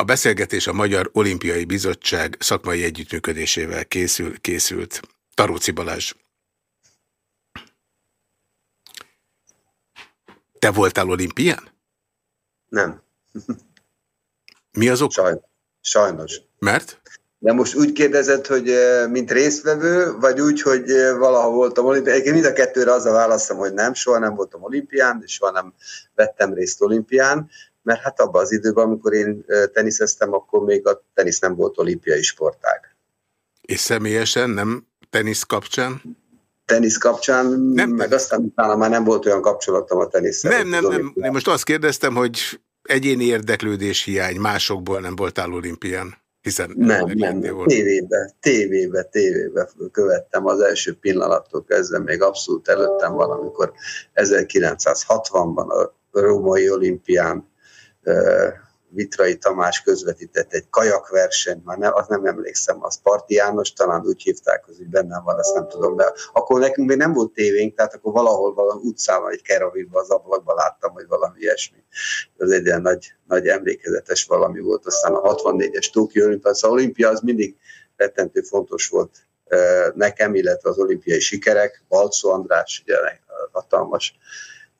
A beszélgetés a Magyar Olimpiai Bizottság szakmai együttműködésével készül, készült. Taróci Balázs. Te voltál olimpián? Nem. Mi az ok? Sajnos. Sajnos. Mert? De most úgy kérdezed, hogy mint résztvevő, vagy úgy, hogy valaha voltam olimpián. Egyébként mind a kettőre az a válaszom, hogy nem, soha nem voltam olimpián, és soha nem vettem részt olimpián, mert hát abban az időben, amikor én teniszeztem, akkor még a tenisz nem volt olimpiai sportág. És személyesen nem tenisz kapcsán? Tenisz kapcsán, nem, meg aztán utána már nem volt olyan kapcsolatom a tenisszel. Nem, nem, nem. Én most azt kérdeztem, hogy egyéni érdeklődés hiány, másokból nem voltál olimpián. Hiszen nem, nem, tévébe, tévébe, tévébe követtem az első pillanattól kezdve, még abszolút előttem van, amikor 1960-ban a római olimpián Vitrai Tamás közvetített egy kajakverseny, már nem, azt nem emlékszem, az Parti János, talán úgy hívták, az úgy bennem van, azt nem tudom, de akkor nekünk még nem volt tévénk, tehát akkor valahol valami utcában, egy keravírban, az ablakban láttam, hogy valami ilyesmi. Ez egy ilyen nagy, nagy emlékezetes valami volt. Aztán a 64-es Tóki olimpia, az olimpia az mindig rettentő fontos volt nekem, illetve az olimpiai sikerek. Balcó András, ugye hatalmas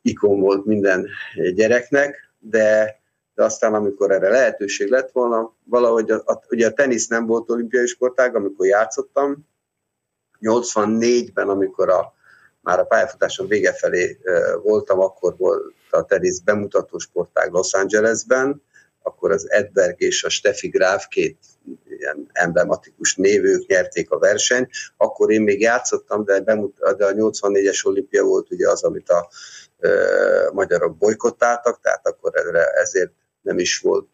ikon volt minden gyereknek, de de aztán amikor erre lehetőség lett volna, valahogy a, a, ugye a tenisz nem volt olimpiai sportág, amikor játszottam, 84-ben, amikor a, már a pályafutásom vége felé uh, voltam, akkor volt a tenisz bemutató sportág Los Angelesben, akkor az Edberg és a Steffi Graf két ilyen emblematikus névők nyerték a versenyt. Akkor én még játszottam, de, bemut- de a 84-es olimpia volt ugye az, amit a uh, magyarok bolykottáltak, tehát akkor ezért nem is volt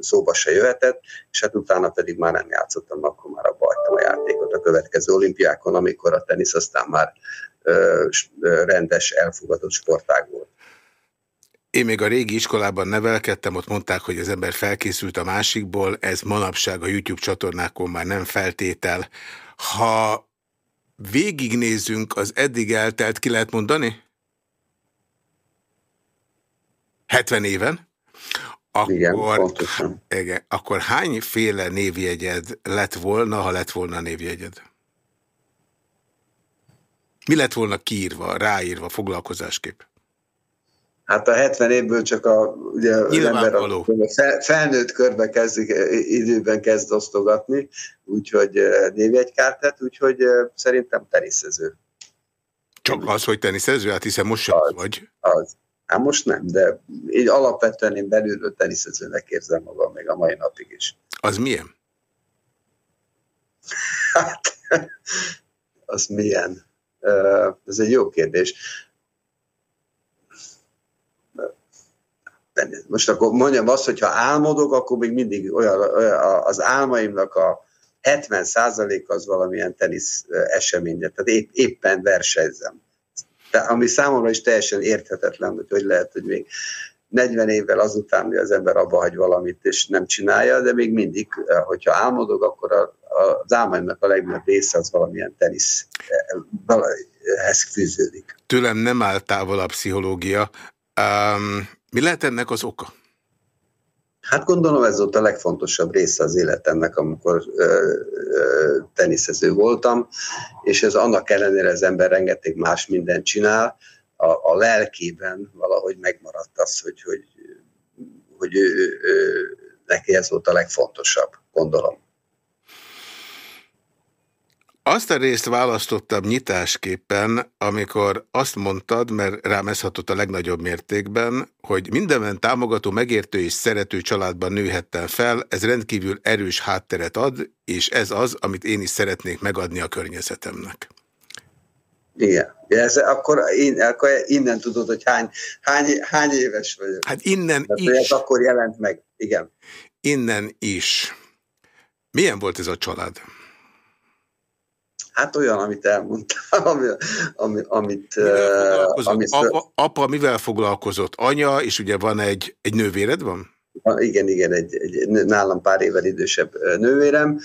szóba se jöhetett, és hát utána pedig már nem játszottam, akkor már abba a játékot a következő olimpiákon, amikor a tenisz aztán már rendes, elfogadott sportág volt. Én még a régi iskolában nevelkedtem, ott mondták, hogy az ember felkészült a másikból, ez manapság a YouTube csatornákon már nem feltétel. Ha végignézzünk az eddig eltelt, ki lehet mondani? 70 éven? Akkor, igen, pontosan. Igen, akkor hányféle névjegyed lett volna, ha lett volna névjegyed? Mi lett volna kiírva, ráírva, foglalkozásképp? Hát a 70 évből csak a, ugye az ember a felnőtt körbe kezdik, időben kezd osztogatni, úgyhogy névjegykártát, úgyhogy szerintem teniszező. Csak az, hogy teniszező? Hát hiszen most sem az, vagy. Az. Hát most nem, de így alapvetően én belülről teniszezőnek érzem magam még a mai napig is. Az milyen? Hát, az milyen? Ez egy jó kérdés. Most akkor mondjam azt, hogy ha álmodok, akkor még mindig olyan, olyan az álmaimnak a 70% az valamilyen tenisz esemény, tehát épp, éppen versenyzem ami számomra is teljesen érthetetlen, hogy hogy lehet, hogy még 40 évvel azután, hogy az ember abba hagy valamit, és nem csinálja, de még mindig, hogyha álmodok, akkor a, a, az álmaimnak a legnagyobb része az valamilyen teniszhez fűződik. Tőlem nem áll távol a pszichológia. Um, mi lehet ennek az oka? Hát gondolom ez volt a legfontosabb része az életemnek, amikor ö, ö, teniszező voltam, és ez annak ellenére az ember rengeteg más mindent csinál, a, a lelkében valahogy megmaradt az, hogy, hogy, hogy ő, ő, ő, neki ez volt a legfontosabb, gondolom. Azt a részt választottam nyitásképpen, amikor azt mondtad, mert rám ez hatott a legnagyobb mértékben, hogy mindenben támogató, megértő és szerető családban nőhettem fel, ez rendkívül erős hátteret ad, és ez az, amit én is szeretnék megadni a környezetemnek. Igen. Ez, akkor, én, akkor innen tudod, hogy hány, hány, hány éves vagyok. Hát innen Tehát, is. Ez akkor jelent meg, igen. Innen is. Milyen volt ez a család? Hát olyan, amit elmondtál, ami, ami, amit... Mivel amit apa, apa mivel foglalkozott? Anya, és ugye van egy, egy nővéred van? Igen, igen, egy, egy nálam pár évvel idősebb nővérem.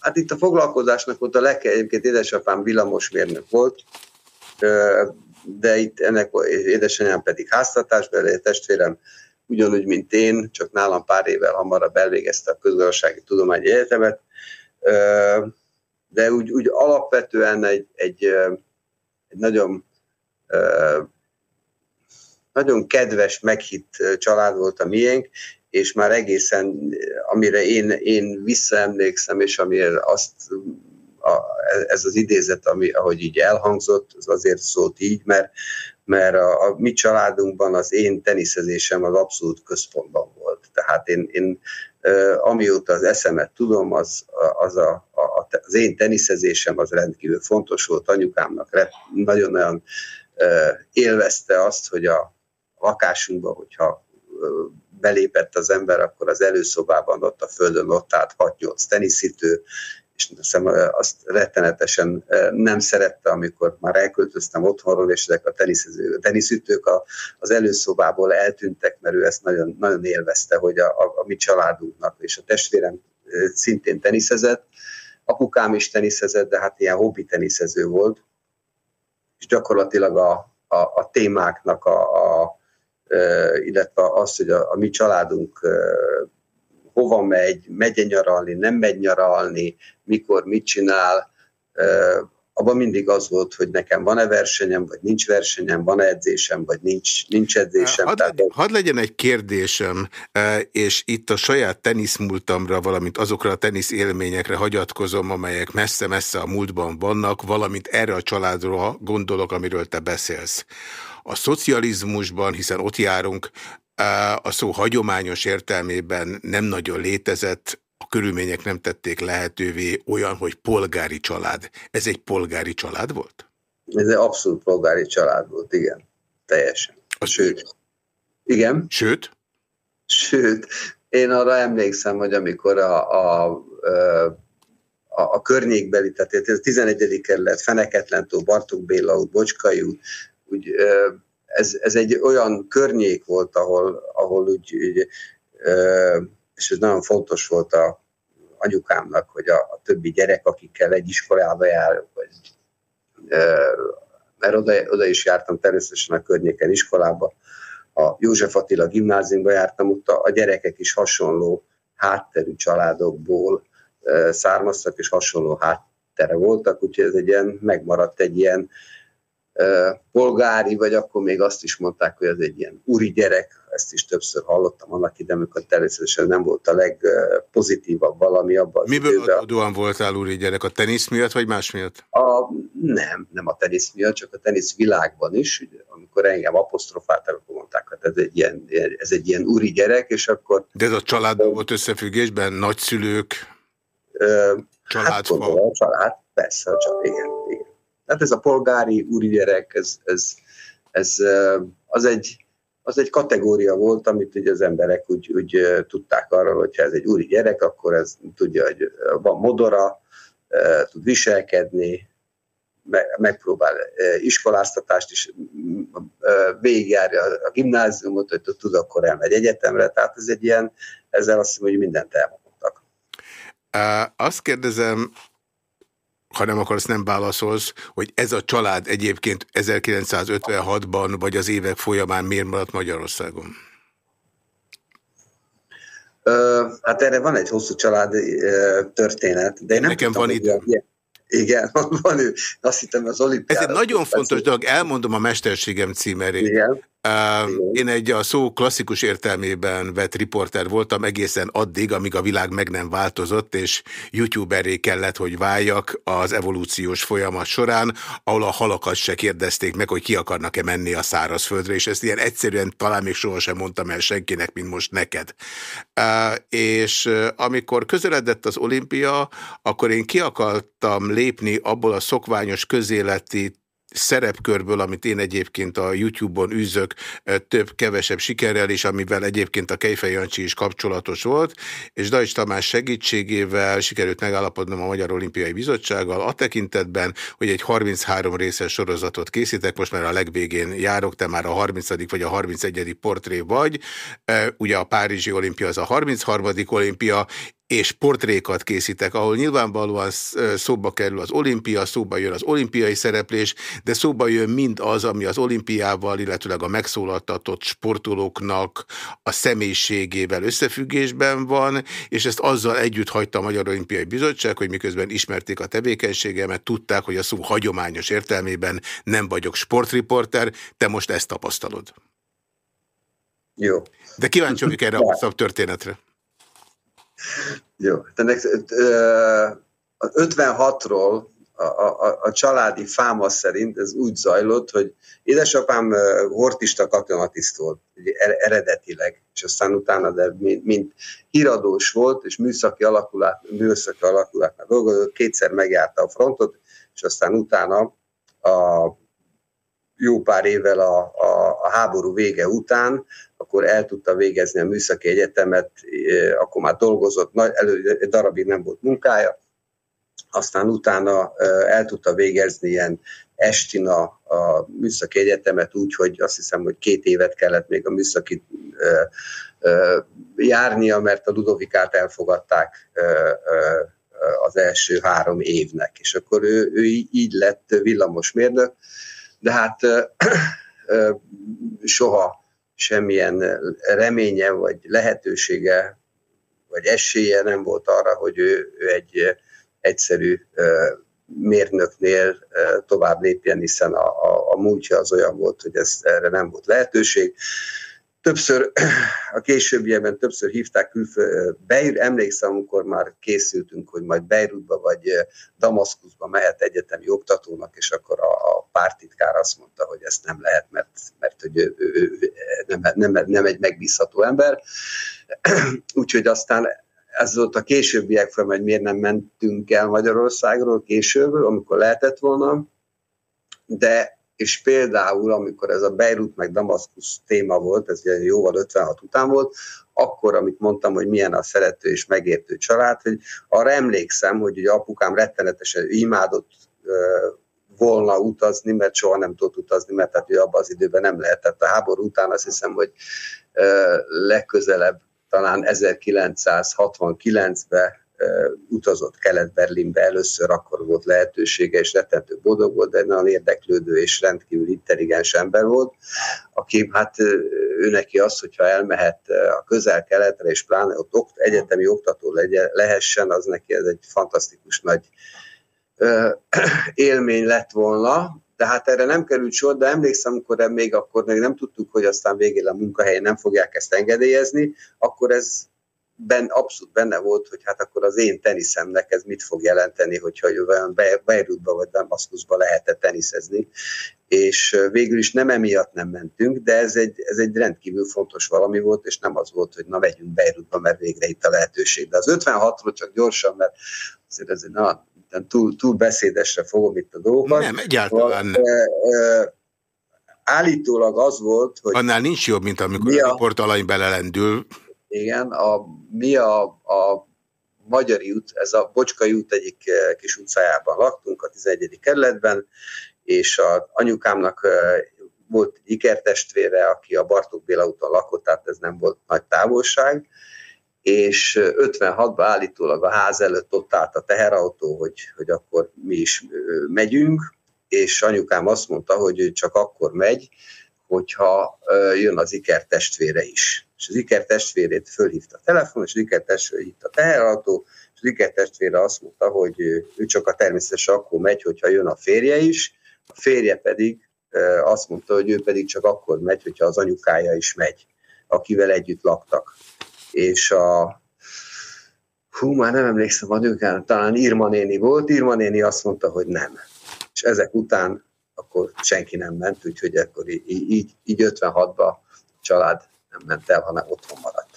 Hát itt a foglalkozásnak volt a legkely, egyébként édesapám villamosmérnök volt, de itt ennek édesanyám pedig háztatásbeli, testvérem ugyanúgy, mint én, csak nálam pár évvel hamarabb elvégezte a közgazdasági tudományi egyetemet, de úgy, úgy alapvetően egy, egy, egy nagyon nagyon kedves, meghitt család volt a miénk, és már egészen, amire én, én visszaemlékszem, és amire azt a, ez az idézet, ami, ahogy így elhangzott, az azért szólt így, mert, mert a, a mi családunkban az én teniszezésem az abszolút központban volt. Tehát én, én amióta az eszemet tudom, az, az a, a, az én teniszezésem az rendkívül fontos volt. Anyukámnak, nagyon-nagyon élvezte azt, hogy a lakásunkban, hogyha belépett az ember, akkor az előszobában ott a földön ott állt 6-8 teniszítő, és hiszem, azt rettenetesen nem szerette, amikor már elköltöztem otthonról, és ezek a teniszező, teniszütők a, az előszobából eltűntek, mert ő ezt nagyon, nagyon élvezte, hogy a, a, a mi családunknak, és a testvérem szintén teniszezett, apukám is teniszezett, de hát ilyen hobbi teniszező volt, és gyakorlatilag a, a, a témáknak a, a illetve az, hogy a, a mi családunk hova megy, megy nyaralni, nem megy nyaralni, mikor mit csinál, abban mindig az volt, hogy nekem van-e versenyem, vagy nincs versenyem, van-e edzésem, vagy nincs, nincs edzésem. Hadd, Tehát... hadd legyen egy kérdésem, és itt a saját teniszmúltamra, valamint azokra a tenisz élményekre hagyatkozom, amelyek messze-messze a múltban vannak, valamint erre a családról gondolok, amiről te beszélsz. A szocializmusban, hiszen ott járunk, a szó hagyományos értelmében nem nagyon létezett, a körülmények nem tették lehetővé olyan, hogy polgári család. Ez egy polgári család volt? Ez egy abszolút polgári család volt, igen. Teljesen. A Sőt. Igen. Sőt? Sőt. Én arra emlékszem, hogy amikor a, a, a, a környékbeli, tehát ez 11. kerület, Feneketlentó, Bartók Béla út, Bocskai út, úgy ez, ez egy olyan környék volt, ahol, ahol úgy, úgy és ez nagyon fontos volt a anyukámnak, hogy a, a többi gyerek, akikkel egy iskolába jár, vagy, mert oda, oda is jártam természetesen a környéken iskolába, a József Attila gimnáziumba jártam, ott a, a gyerekek is hasonló hátterű családokból származtak, és hasonló háttere voltak, úgyhogy ez egy ilyen, megmaradt egy ilyen polgári, vagy akkor még azt is mondták, hogy ez egy ilyen úri gyerek, ezt is többször hallottam annak ide, amikor természetesen nem volt a legpozitívabb valami abban. Miből időben. adóan voltál úri gyerek? A tenisz miatt, vagy más miatt? A, nem, nem a tenisz miatt, csak a tenisz világban is. Amikor engem apostrofáltak, akkor mondták, hogy ez egy ilyen, ez egy ilyen úri gyerek, és akkor... De ez a családban volt összefüggésben? Nagyszülők? Családfa? Hát, a család, persze, csak igen, igen. Tehát ez a polgári úri gyerek, ez, ez, ez az, egy, az egy kategória volt, amit ugye az emberek úgy, úgy tudták arról, hogyha ez egy úri gyerek, akkor ez tudja, hogy van modora, tud viselkedni, megpróbál iskoláztatást is végigjárja a gimnáziumot, hogy tud akkor elmegy egyetemre, tehát ez egy ilyen, ezzel azt hiszem, hogy mindent elmondtak. Azt kérdezem, ha nem akarsz, nem válaszolsz, hogy ez a család egyébként 1956-ban vagy az évek folyamán miért maradt Magyarországon? Ö, hát erre van egy hosszú családi történet, de én nem Nekem van időm. Igen, van ő. Azt hittem az olimpiára. Ez egy nagyon fontos dolog, elmondom a Mesterségem címerét. Igen. Én egy a szó klasszikus értelmében vett riporter voltam egészen addig, amíg a világ meg nem változott, és youtuberé kellett, hogy váljak az evolúciós folyamat során, ahol a halakat se kérdezték meg, hogy ki akarnak-e menni a szárazföldre, és ezt ilyen egyszerűen talán még sohasem mondtam el senkinek, mint most neked. És amikor közeledett az olimpia, akkor én ki akartam lépni abból a szokványos közéleti szerepkörből, amit én egyébként a YouTube-on űzök több-kevesebb sikerrel, és amivel egyébként a Kejfej Jancsi is kapcsolatos volt, és Dajcs Tamás segítségével sikerült megállapodnom a Magyar Olimpiai Bizottsággal a tekintetben, hogy egy 33 részes sorozatot készítek, most már a legvégén járok, te már a 30. vagy a 31. portré vagy, ugye a Párizsi olimpia az a 33. olimpia, és portrékat készítek, ahol nyilvánvalóan szóba kerül az olimpia, szóba jön az olimpiai szereplés, de szóba jön mind az, ami az olimpiával, illetőleg a megszólaltatott sportolóknak a személyiségével összefüggésben van, és ezt azzal együtt hagyta a Magyar Olimpiai Bizottság, hogy miközben ismerték a tevékenységemet, tudták, hogy a szó hagyományos értelmében nem vagyok sportriporter, te most ezt tapasztalod. Jó. De kíváncsi vagyok erre a történetre. Jó. A 56-ról a, a, a családi fáma szerint ez úgy zajlott, hogy édesapám hortista katonatiszt volt, ugye eredetileg, és aztán utána, de mint, mint híradós volt, és műszaki alakulát, műszaki alakulátnál dolgozott, kétszer megjárta a frontot, és aztán utána a jó pár évvel a, a, a háború vége után, akkor el tudta végezni a műszaki egyetemet, akkor már dolgozott, elő, darabig nem volt munkája, aztán utána el tudta végezni ilyen estina a műszaki egyetemet úgy, hogy azt hiszem, hogy két évet kellett még a műszaki járnia, mert a Ludovikát elfogadták az első három évnek, és akkor ő, ő így lett villamosmérnök, de hát soha semmilyen reménye, vagy lehetősége, vagy esélye nem volt arra, hogy ő, ő egy egyszerű mérnöknél tovább lépjen, hiszen a, a, a múltja az olyan volt, hogy ez, erre nem volt lehetőség. Többször, a későbbiekben többször hívták külföldre, emlékszem, amikor már készültünk, hogy majd Beirutba vagy Damaszkuszba mehet egyetemi oktatónak, és akkor a, a pártitkár azt mondta, hogy ezt nem lehet, mert, mert hogy ő, ő, ő nem, nem, nem egy megbízható ember. Úgyhogy aztán ez volt a későbbiek fel, hogy miért nem mentünk el Magyarországról később, amikor lehetett volna, de és például, amikor ez a Beirut meg Damaszkusz téma volt, ez ugye jóval 56 után volt, akkor, amit mondtam, hogy milyen a szerető és megértő család, hogy arra emlékszem, hogy ugye apukám rettenetesen imádott volna utazni, mert soha nem tudott utazni, mert hát abban az időben nem lehetett. A háború után azt hiszem, hogy legközelebb talán 1969-ben utazott Kelet-Berlinbe először, akkor volt lehetősége, és rettentő boldog volt, de nagyon érdeklődő és rendkívül intelligens ember volt, aki hát ő neki az, hogyha elmehet a közel-keletre, és pláne ott egyetemi oktató legyen, lehessen, az neki ez egy fantasztikus nagy élmény lett volna, de hát erre nem került sor, de emlékszem, amikor még akkor még nem tudtuk, hogy aztán végén a munkahelyen nem fogják ezt engedélyezni, akkor ez ben, abszolút benne volt, hogy hát akkor az én teniszemnek ez mit fog jelenteni, hogyha olyan Beirutba vagy Damaszkuszba lehetett teniszezni, és végül is nem emiatt nem mentünk, de ez egy, ez egy rendkívül fontos valami volt, és nem az volt, hogy na megyünk Beirutba, mert végre itt a lehetőség. De az 56-ról csak gyorsan, mert azért ez na, túl, túl beszédesre fogom itt a dolgokat. Nem, egyáltalán nem. Állítólag az volt, hogy... Annál nincs jobb, mint amikor a, a riportalany belelendül. Igen, a, mi a, a Magyari út, ez a Bocskai út egyik kis utcájában laktunk, a 11. kerületben, és a anyukámnak volt egy ikertestvére, aki a Bartók Béla úton lakott, tehát ez nem volt nagy távolság, és 56-ban állítólag a ház előtt ott állt a teherautó, hogy, hogy akkor mi is megyünk, és anyukám azt mondta, hogy ő csak akkor megy, hogyha jön az iker testvére is. És az iker testvérét fölhívta a telefon, és az iker testvére hívta a teherautó, és az iker testvére azt mondta, hogy ő csak a természetesen akkor megy, hogyha jön a férje is, a férje pedig azt mondta, hogy ő pedig csak akkor megy, hogyha az anyukája is megy, akivel együtt laktak. És a hú, már nem emlékszem a talán Irma néni volt, Irma néni azt mondta, hogy nem. És ezek után akkor senki nem ment, úgyhogy akkor így, így, így 56-ba a család nem ment el, hanem otthon maradt.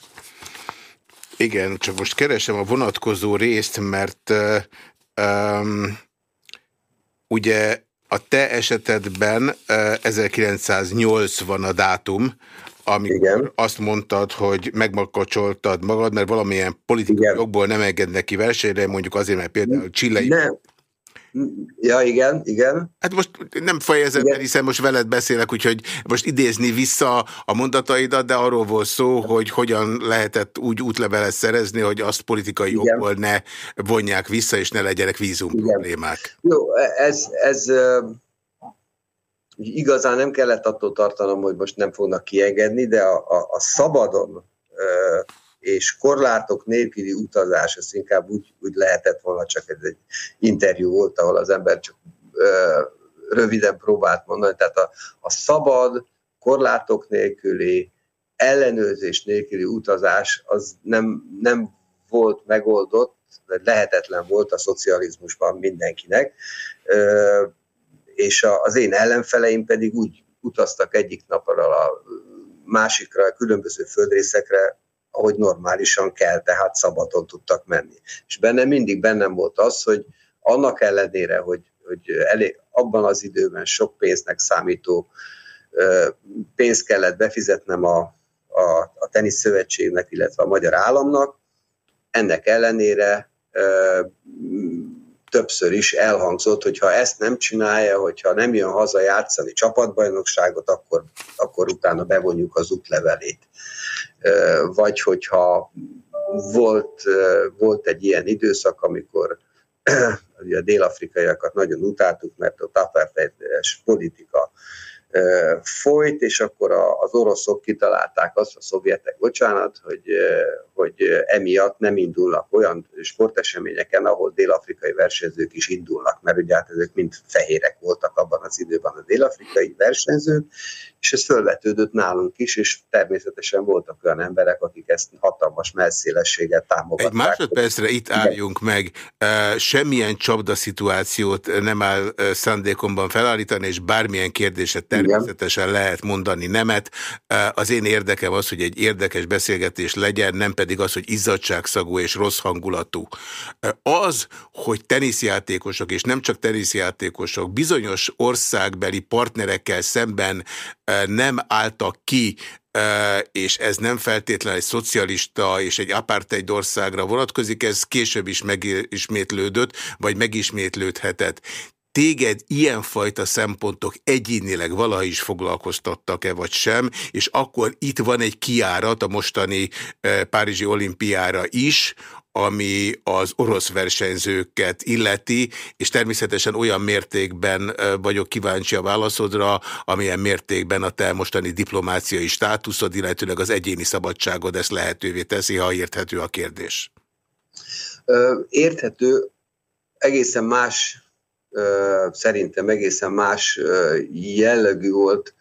Igen, csak most keresem a vonatkozó részt, mert um, ugye a te esetedben uh, 1980 a dátum, amikor Igen. azt mondtad, hogy megmakacsoltad magad, mert valamilyen politikai jogból nem engednek ki versenyre, mondjuk azért, mert például Csillai... Nem. Ja, igen, igen. Hát most nem fejezem el, hiszen most veled beszélek, úgyhogy most idézni vissza a mondataidat, de arról volt szó, hogy hogyan lehetett úgy útlevelet szerezni, hogy azt politikai igen. okból ne vonják vissza, és ne legyenek vízum igen. problémák. Jó, ez, ez igazán nem kellett attól tartanom, hogy most nem fognak kiengedni, de a, a, a szabadon és korlátok nélküli utazás, ez inkább úgy, úgy lehetett volna, csak ez egy interjú volt, ahol az ember csak ö, röviden próbált mondani, tehát a, a szabad, korlátok nélküli, ellenőrzés nélküli utazás az nem, nem volt megoldott, lehetetlen volt a szocializmusban mindenkinek, ö, és a, az én ellenfeleim pedig úgy utaztak egyik napra a másikra, a különböző földrészekre, ahogy normálisan kell, tehát szabadon tudtak menni. És bennem mindig bennem volt az, hogy annak ellenére, hogy, hogy elég, abban az időben sok pénznek számító pénzt kellett befizetnem a, a, a teniszszövetségnek, illetve a magyar államnak, ennek ellenére többször is elhangzott, hogy ha ezt nem csinálja, hogyha nem jön haza játszani csapatbajnokságot, akkor, akkor utána bevonjuk az útlevelét. Vagy hogyha volt, volt egy ilyen időszak, amikor a dél-afrikaiakat nagyon utáltuk, mert a apartheides politika folyt, és akkor az oroszok kitalálták azt, a szovjetek, bocsánat, hogy, hogy emiatt nem indulnak olyan sporteseményeken, ahol dél-afrikai versenyzők is indulnak, mert ugye hát ezek mind fehérek voltak abban az időben a dél-afrikai versenyzők, és ez fölvetődött nálunk is, és természetesen voltak olyan emberek, akik ezt hatalmas messzélességgel támogatták. Egy másodpercre itt álljunk meg. Semmilyen csapda szituációt nem áll szándékomban felállítani, és bármilyen kérdéset természetesen Igen. lehet mondani nemet. Az én érdekem az, hogy egy érdekes beszélgetés legyen, nem pedig az, hogy izzadságszagú és rossz hangulatú. Az, hogy teniszjátékosok, és nem csak teniszjátékosok, bizonyos országbeli partnerekkel szemben nem álltak ki és ez nem feltétlenül egy szocialista és egy apartheid országra vonatkozik, ez később is megismétlődött, vagy megismétlődhetett. Téged ilyenfajta szempontok egyénileg valaha is foglalkoztattak-e vagy sem, és akkor itt van egy kiárat a mostani Párizsi olimpiára is, ami az orosz versenyzőket illeti, és természetesen olyan mértékben vagyok kíváncsi a válaszodra, amilyen mértékben a te mostani diplomáciai státuszod, illetőleg az egyéni szabadságod ezt lehetővé teszi, ha érthető a kérdés. Érthető, egészen más, szerintem egészen más jellegű volt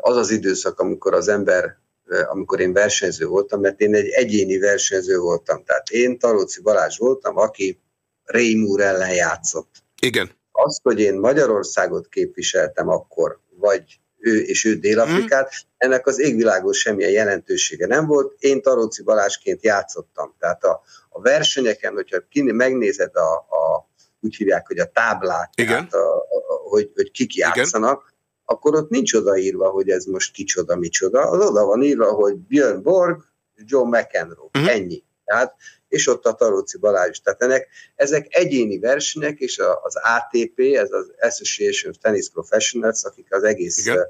az az időszak, amikor az ember amikor én versenyző voltam, mert én egy egyéni versenyző voltam. Tehát én Talóci Balázs voltam, aki Rémúr ellen játszott. Igen. Azt, hogy én Magyarországot képviseltem akkor, vagy ő és ő Dél-Afrikát, mm. ennek az égvilágos semmilyen jelentősége nem volt. Én Taróci Balázsként játszottam. Tehát a, a versenyeken, hogyha megnézed a, a úgy hívják, hogy a táblát, Igen. A, a, hogy, hogy kik játszanak, Igen akkor ott nincs odaírva, hogy ez most kicsoda, micsoda. Az oda van írva, hogy Björn Borg, John McEnroe. Uh-huh. Ennyi. Tehát, és ott a Taróci Balázs. Tehát ennek, ezek egyéni versenyek, és az ATP, ez az Association of Tennis Professionals, akik az egész Igen.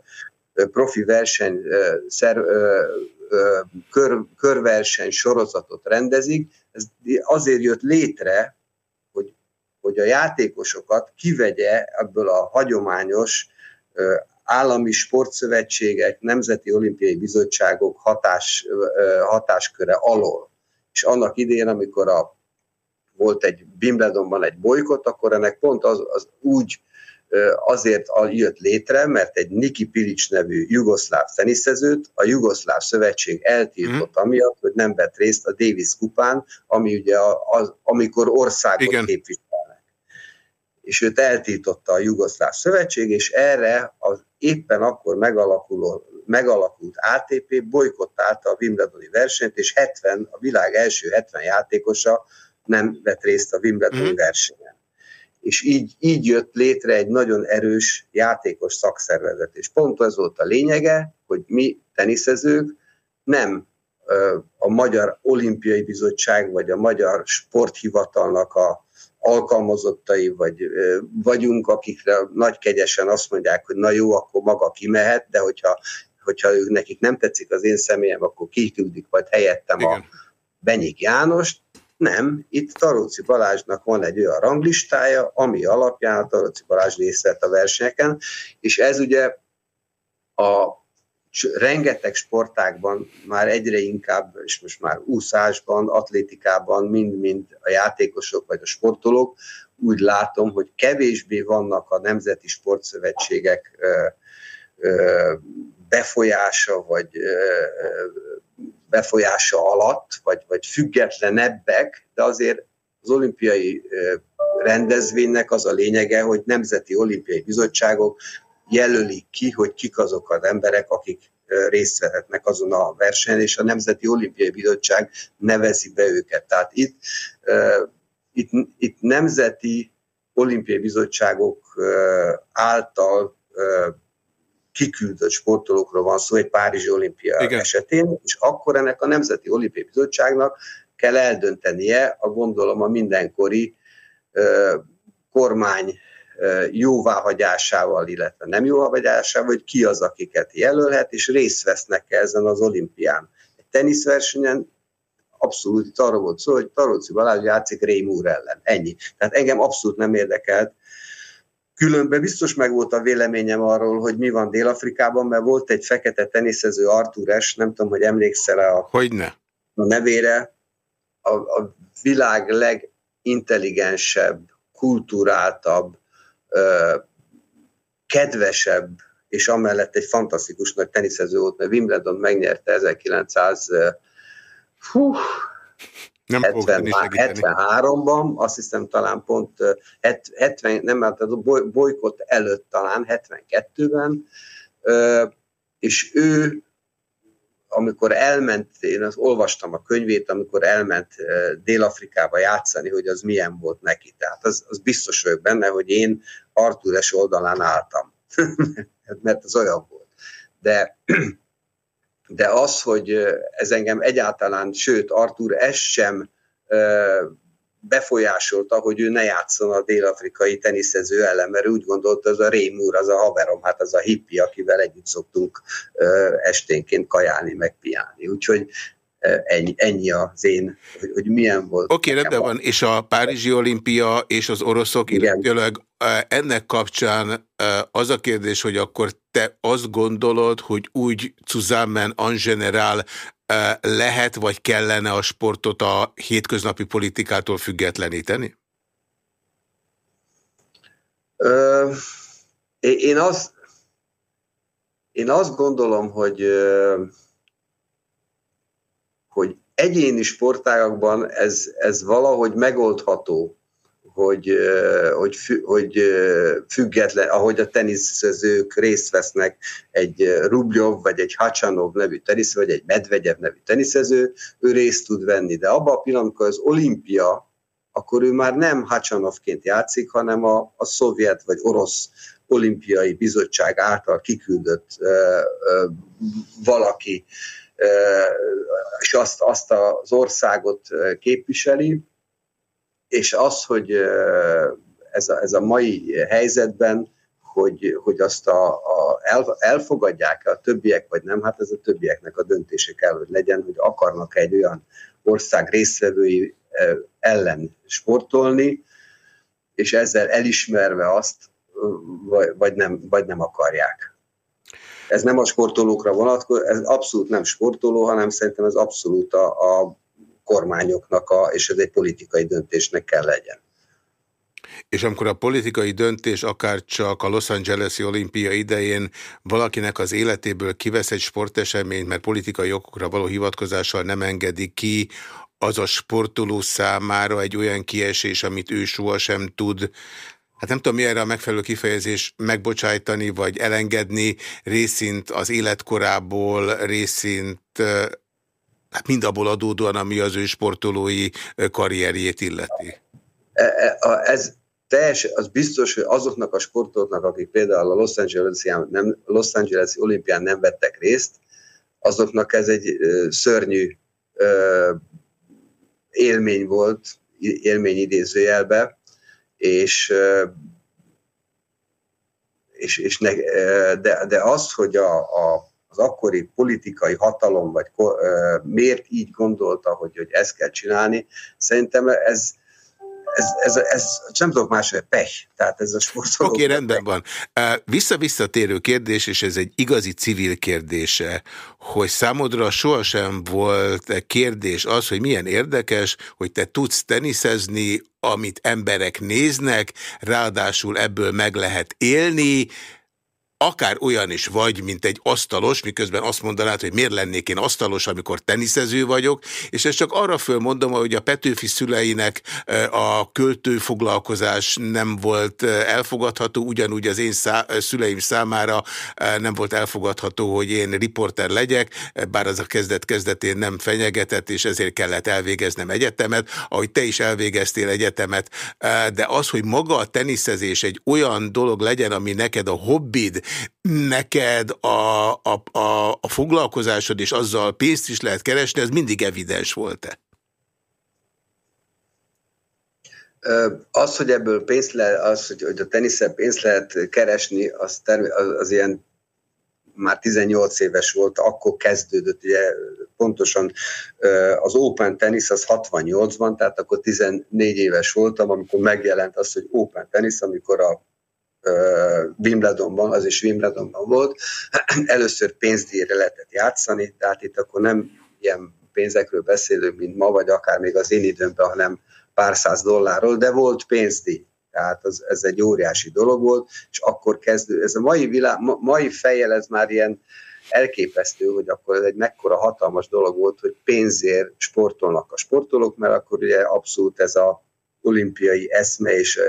profi verseny, szer, kör, körverseny sorozatot rendezik, ez azért jött létre, hogy a játékosokat kivegye ebből a hagyományos állami sportszövetségek, nemzeti olimpiai bizottságok hatás, hatásköre alól. És annak idén, amikor a, volt egy Wimbledonban egy bolykot, akkor ennek pont az, az úgy azért jött létre, mert egy Niki Pilic nevű jugoszláv teniszezőt a Jugoszláv Szövetség eltiltott mm. amiatt, hogy nem vett részt a Davis kupán, ami ugye az, amikor országot Igen. képvisel és őt eltiltotta a Jugoszláv Szövetség, és erre az éppen akkor megalakuló, megalakult ATP bolykottálta a Wimbledoni versenyt, és 70, a világ első 70 játékosa nem vett részt a Wimbledoni mm. versenyen. És így, így jött létre egy nagyon erős játékos szakszervezet. És pont ez volt a lényege, hogy mi teniszezők nem a Magyar Olimpiai Bizottság vagy a Magyar Sporthivatalnak a alkalmazottai, vagy vagyunk, akikre nagy kegyesen azt mondják, hogy na jó, akkor maga kimehet, de hogyha, hogyha ők nekik nem tetszik az én személyem, akkor kiküldik majd helyettem Igen. a Benyik Jánost. Nem, itt Taróci Balázsnak van egy olyan ranglistája, ami alapján Taróci Balázs részt vett a versenyeken, és ez ugye a rengeteg sportákban már egyre inkább, és most már úszásban, atlétikában, mind-mind a játékosok vagy a sportolók, úgy látom, hogy kevésbé vannak a nemzeti sportszövetségek befolyása, vagy befolyása alatt, vagy, vagy függetlenebbek, de azért az olimpiai rendezvénynek az a lényege, hogy nemzeti olimpiai bizottságok jelölik ki, hogy kik azok az emberek, akik részt vehetnek azon a versenyen, és a Nemzeti Olimpiai Bizottság nevezi be őket. Tehát itt, itt, itt nemzeti olimpiai bizottságok által kiküldött sportolókról van szó egy Párizsi olimpia Igen. esetén, és akkor ennek a Nemzeti Olimpiai Bizottságnak kell eldöntenie, a gondolom a mindenkori kormány jóváhagyásával, illetve nem jóváhagyásával, hogy ki az, akiket jelölhet, és részt vesznek -e ezen az olimpián. Egy teniszversenyen abszolút itt arra volt szó, hogy Taróci Balázs játszik Rémúr ellen. Ennyi. Tehát engem abszolút nem érdekelt. Különben biztos meg volt a véleményem arról, hogy mi van Dél-Afrikában, mert volt egy fekete teniszező Artur S., nem tudom, hogy emlékszel-e a, Hogyne. a nevére, a, a világ legintelligensebb, kulturáltabb, kedvesebb, és amellett egy fantasztikus nagy teniszező volt, mert Wimbledon megnyerte 1900 hú, nem 70, 73-ban, azt hiszem talán pont 70, nem, mert a bolykott előtt talán 72-ben, és ő amikor elment, én azt olvastam a könyvét, amikor elment Dél-Afrikába játszani, hogy az milyen volt neki. Tehát az, az biztos vagyok benne, hogy én Artúres oldalán álltam. Mert az olyan volt. De, de az, hogy ez engem egyáltalán, sőt, Artur ez sem befolyásolta, hogy ő ne játszon a dél-afrikai teniszező ellen, mert úgy gondolta, az a Rémúr, az a haverom, hát az a hippi, akivel együtt szoktunk esténként kajálni, meg piálni. Úgyhogy ennyi, ennyi az én, hogy, hogy milyen volt. Oké, okay, rendben van, és a Párizsi olimpia és az oroszok, illetőleg ennek kapcsán az a kérdés, hogy akkor te azt gondolod, hogy úgy zusammen en general lehet vagy kellene a sportot a hétköznapi politikától függetleníteni? Ö, én, azt, én azt gondolom, hogy, hogy egyéni sportágakban ez, ez valahogy megoldható hogy, hogy, hogy független, ahogy a teniszezők részt vesznek egy Rubljov vagy egy Hacsanov nevű tenisz, vagy egy Medvegyev nevű teniszező, ő részt tud venni. De abban a pillanatban, az olimpia, akkor ő már nem Hacsanovként játszik, hanem a, a szovjet vagy orosz olimpiai bizottság által kiküldött uh, uh, valaki, uh, és azt, azt az országot képviseli, és az, hogy ez a, ez a mai helyzetben, hogy, hogy azt a, a el, elfogadják a többiek, vagy nem, hát ez a többieknek a döntése kell, hogy legyen, hogy akarnak egy olyan ország résztvevői ellen sportolni, és ezzel elismerve azt, vagy, nem, vagy nem akarják. Ez nem a sportolókra vonatkozik, ez abszolút nem sportoló, hanem szerintem ez abszolút a, a kormányoknak, a, és ez egy politikai döntésnek kell legyen. És amikor a politikai döntés akár csak a Los Angeles-i olimpia idején valakinek az életéből kivesz egy sporteseményt, mert politikai okokra való hivatkozással nem engedi ki, az a sportoló számára egy olyan kiesés, amit ő sohasem tud, hát nem tudom mi erre a megfelelő kifejezés megbocsájtani, vagy elengedni, részint az életkorából, részint Hát mind abból adódóan, ami az ő sportolói karrierjét illeti. E, e, ez teljes, az biztos, hogy azoknak a sportolóknak, akik például a Los Angeles-i nem, Los Angeles olimpián nem vettek részt, azoknak ez egy szörnyű élmény volt, élmény idézőjelbe, és és, és ne, de, de az, hogy a, a, az akkori politikai hatalom, vagy miért így gondolta, hogy, hogy ezt kell csinálni, szerintem ez, ez, ez, ez nem tudok máshogy, pech. Tehát ez a sportoló. Oké, okay, rendben van. Vissza-visszatérő kérdés, és ez egy igazi civil kérdése, hogy számodra sohasem volt kérdés az, hogy milyen érdekes, hogy te tudsz teniszezni, amit emberek néznek, ráadásul ebből meg lehet élni, akár olyan is vagy, mint egy asztalos, miközben azt mondanád, hogy miért lennék én asztalos, amikor teniszező vagyok, és ezt csak arra fölmondom, hogy a Petőfi szüleinek a költőfoglalkozás nem volt elfogadható, ugyanúgy az én szá szüleim számára nem volt elfogadható, hogy én riporter legyek, bár az a kezdet-kezdetén nem fenyegetett, és ezért kellett elvégeznem egyetemet, ahogy te is elvégeztél egyetemet, de az, hogy maga a teniszezés egy olyan dolog legyen, ami neked a hobbid, neked a, a, a, a foglalkozásod és azzal pénzt is lehet keresni, ez mindig evidens volt-e? Az, hogy ebből pénzt lehet, az, hogy, hogy a teniszen pénzt lehet keresni, az, az, az ilyen már 18 éves volt, akkor kezdődött, ugye pontosan az Open Tennis az 68-ban, tehát akkor 14 éves voltam, amikor megjelent az, hogy Open Tennis, amikor a Wimbledonban, az is Wimbledonban volt. Először pénzdíjra lehetett játszani, tehát itt akkor nem ilyen pénzekről beszélünk, mint ma, vagy akár még az én időmben, hanem pár száz dollárról, de volt pénzdíj. Tehát az, ez egy óriási dolog volt, és akkor kezdő, ez a mai, világ, ma, mai fejjel ez már ilyen elképesztő, hogy akkor ez egy mekkora hatalmas dolog volt, hogy pénzért sportolnak a sportolók, mert akkor ugye abszolút ez a olimpiai eszme és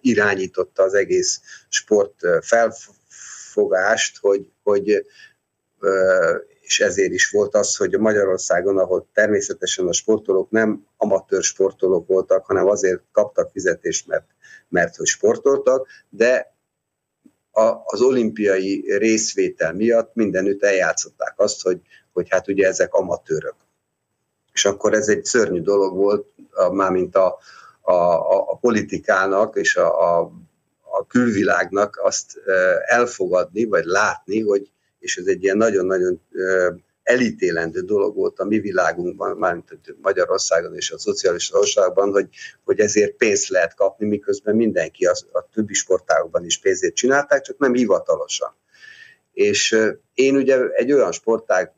irányította az egész sport felfogást, hogy, hogy és ezért is volt az, hogy Magyarországon, ahol természetesen a sportolók nem amatőr sportolók voltak, hanem azért kaptak fizetést, mert, mert hogy sportoltak, de a, az olimpiai részvétel miatt mindenütt eljátszották azt, hogy, hogy hát ugye ezek amatőrök. És akkor ez egy szörnyű dolog volt, mármint a, a, a, a politikának és a, a, a külvilágnak azt elfogadni, vagy látni, hogy, és ez egy ilyen nagyon-nagyon elítélendő dolog volt a mi világunkban, mármint Magyarországon és a szociális országban, hogy, hogy ezért pénzt lehet kapni, miközben mindenki az, a többi sportágokban is pénzét csinálták, csak nem hivatalosan. És én ugye egy olyan sportág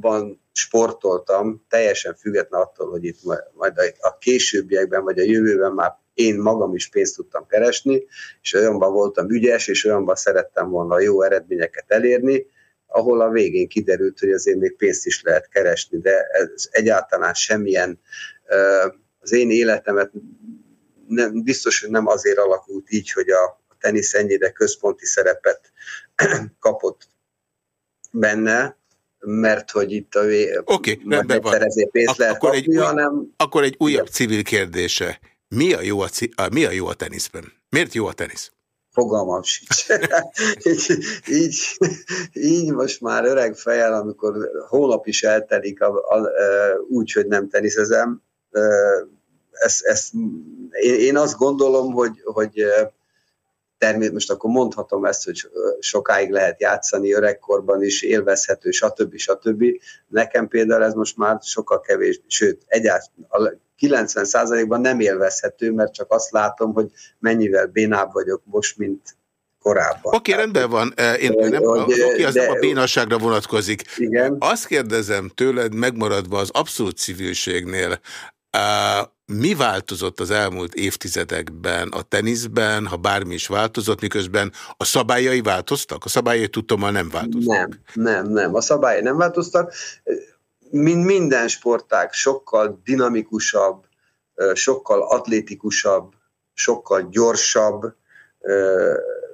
ban sportoltam, teljesen független attól, hogy itt majd a későbbiekben, vagy a jövőben már én magam is pénzt tudtam keresni, és olyanban voltam ügyes, és olyanban szerettem volna jó eredményeket elérni, ahol a végén kiderült, hogy azért még pénzt is lehet keresni, de ez egyáltalán semmilyen az én életemet nem, biztos, hogy nem azért alakult így, hogy a tenisz ennyire központi szerepet kapott benne, mert hogy itt a okay, rendben van. pénzt lehet akkor, kapni, egy új, hanem... akkor egy újabb civil kérdése. Mi a, jó a, a, mi a jó a teniszben? Miért jó a tenisz? Fogalmam sincs. így, így, így most már öreg fejel, amikor hónap is eltelik a, a, a, úgy, hogy nem teniszezem. Ezt, ezt, én, én azt gondolom, hogy, hogy termét, most akkor mondhatom ezt, hogy sokáig lehet játszani öregkorban is, élvezhető, stb. stb. Nekem például ez most már sokkal kevés, sőt, egyáltalán 90%-ban nem élvezhető, mert csak azt látom, hogy mennyivel bénább vagyok most, mint korábban. Oké, okay, rendben van. Én hogy, nem, hogy, oké, az de, nem a bénasságra vonatkozik. Igen. Azt kérdezem tőled, megmaradva az abszolút civilségnél, mi változott az elmúlt évtizedekben a teniszben, ha bármi is változott, miközben a szabályai változtak? A szabályai tudtommal nem változtak. Nem, nem, nem. A szabályai nem változtak. Mint minden sportág sokkal dinamikusabb, sokkal atlétikusabb, sokkal gyorsabb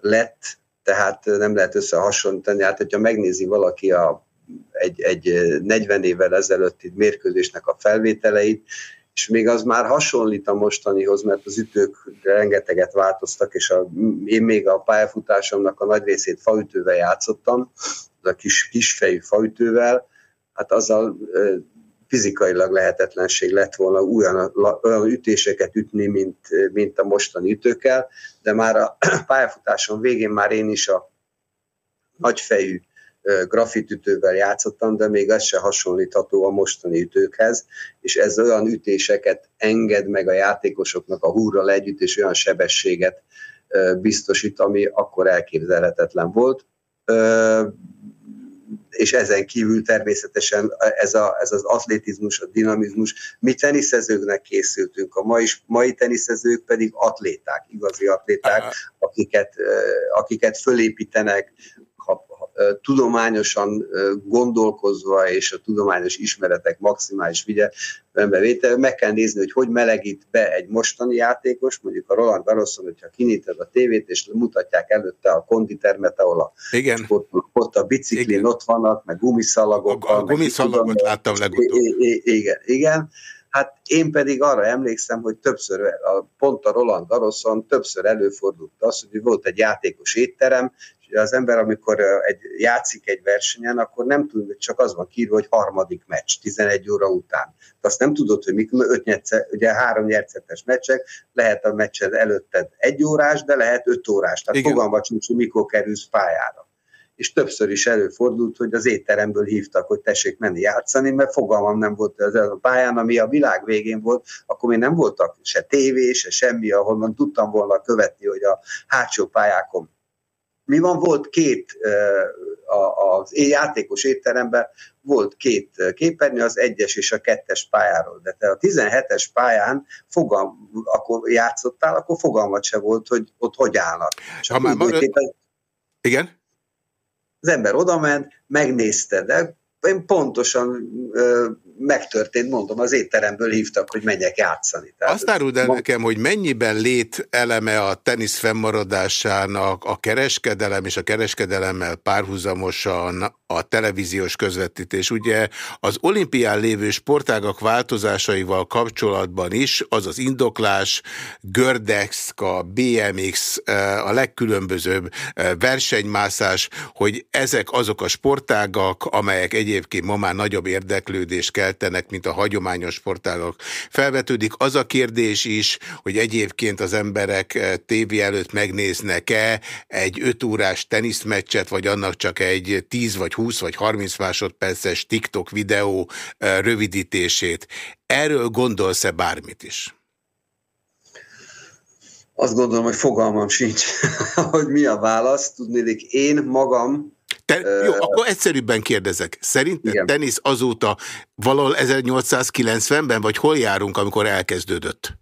lett, tehát nem lehet összehasonlítani. Hát, hogyha megnézi valaki a, egy, egy 40 évvel ezelőtti mérkőzésnek a felvételeit, és még az már hasonlít a mostanihoz, mert az ütők rengeteget változtak, és a, én még a pályafutásomnak a nagy részét faütővel játszottam, a kis, kisfejű faütővel, hát azzal fizikailag lehetetlenség lett volna olyan, olyan ütéseket ütni, mint, mint a mostani ütőkkel, de már a pályafutáson végén már én is a nagyfejű grafitütővel játszottam, de még ez se hasonlítható a mostani ütőkhez, és ez olyan ütéseket enged meg a játékosoknak a húrral együtt, és olyan sebességet biztosít, ami akkor elképzelhetetlen volt és ezen kívül természetesen ez, a, ez az atlétizmus, a dinamizmus. Mi teniszezőknek készültünk, a mai, mai teniszezők pedig atléták, igazi atléták, akiket, akiket fölépítenek, tudományosan gondolkozva és a tudományos ismeretek maximális figyelembevétel, meg kell nézni, hogy hogy melegít be egy mostani játékos, mondjuk a Roland Garroson, hogyha kinyitod a tévét, és mutatják előtte a konditermet, ahol a, Igen. Ott, ott a biciklin igen. ott vannak, meg gumiszalagok. A, a gumiszalagot láttam legutóbb. Igen, igen. Hát én pedig arra emlékszem, hogy többször, a, pont a Roland Garroson többször előfordult az, hogy volt egy játékos étterem, az ember, amikor egy, játszik egy versenyen, akkor nem tud, hogy csak az van kírva, hogy harmadik meccs, 11 óra után. De azt nem tudod, hogy mikor, öt nyerce, ugye három nyercetes meccsek, lehet a meccsed előtted egy órás, de lehet öt órás. Tehát fogalmat sincs, hogy mikor kerülsz pályára és többször is előfordult, hogy az étteremből hívtak, hogy tessék menni játszani, mert fogalmam nem volt ez a pályán, ami a világ végén volt, akkor még nem voltak se tévé, se semmi, ahonnan tudtam volna követni, hogy a hátsó pályákon mi van, volt két, az játékos étteremben volt két képernyő, az egyes és a kettes pályáról. De te a 17-es pályán fogalm, akkor játszottál, akkor fogalmat se volt, hogy ott hogy állnak. ha már marad... Igen? Az ember odament, megnézte, de én pontosan ö, megtörtént, mondom, az étteremből hívtak, hogy menjek játszani. Tehát Azt áruld el nekem, hogy mennyiben lét eleme a tenisz fennmaradásának a kereskedelem és a kereskedelemmel párhuzamosan a televíziós közvetítés. Ugye az olimpián lévő sportágak változásaival kapcsolatban is az az indoklás, Gördexka, BMX, eh, a legkülönbözőbb eh, versenymászás, hogy ezek azok a sportágak, amelyek egyébként ma már nagyobb érdeklődést keltenek, mint a hagyományos sportágak. Felvetődik az a kérdés is, hogy egyébként az emberek eh, tévé előtt megnéznek-e egy öt órás teniszmeccset, vagy annak csak egy 10 vagy 20 vagy 30 másodperces TikTok videó rövidítését. Erről gondolsz-e bármit is? Azt gondolom, hogy fogalmam sincs, hogy mi a válasz. Tudnélik, én magam te, jó, akkor egyszerűbben kérdezek. Szerinted igen. tenisz azóta valahol 1890-ben, vagy hol járunk, amikor elkezdődött?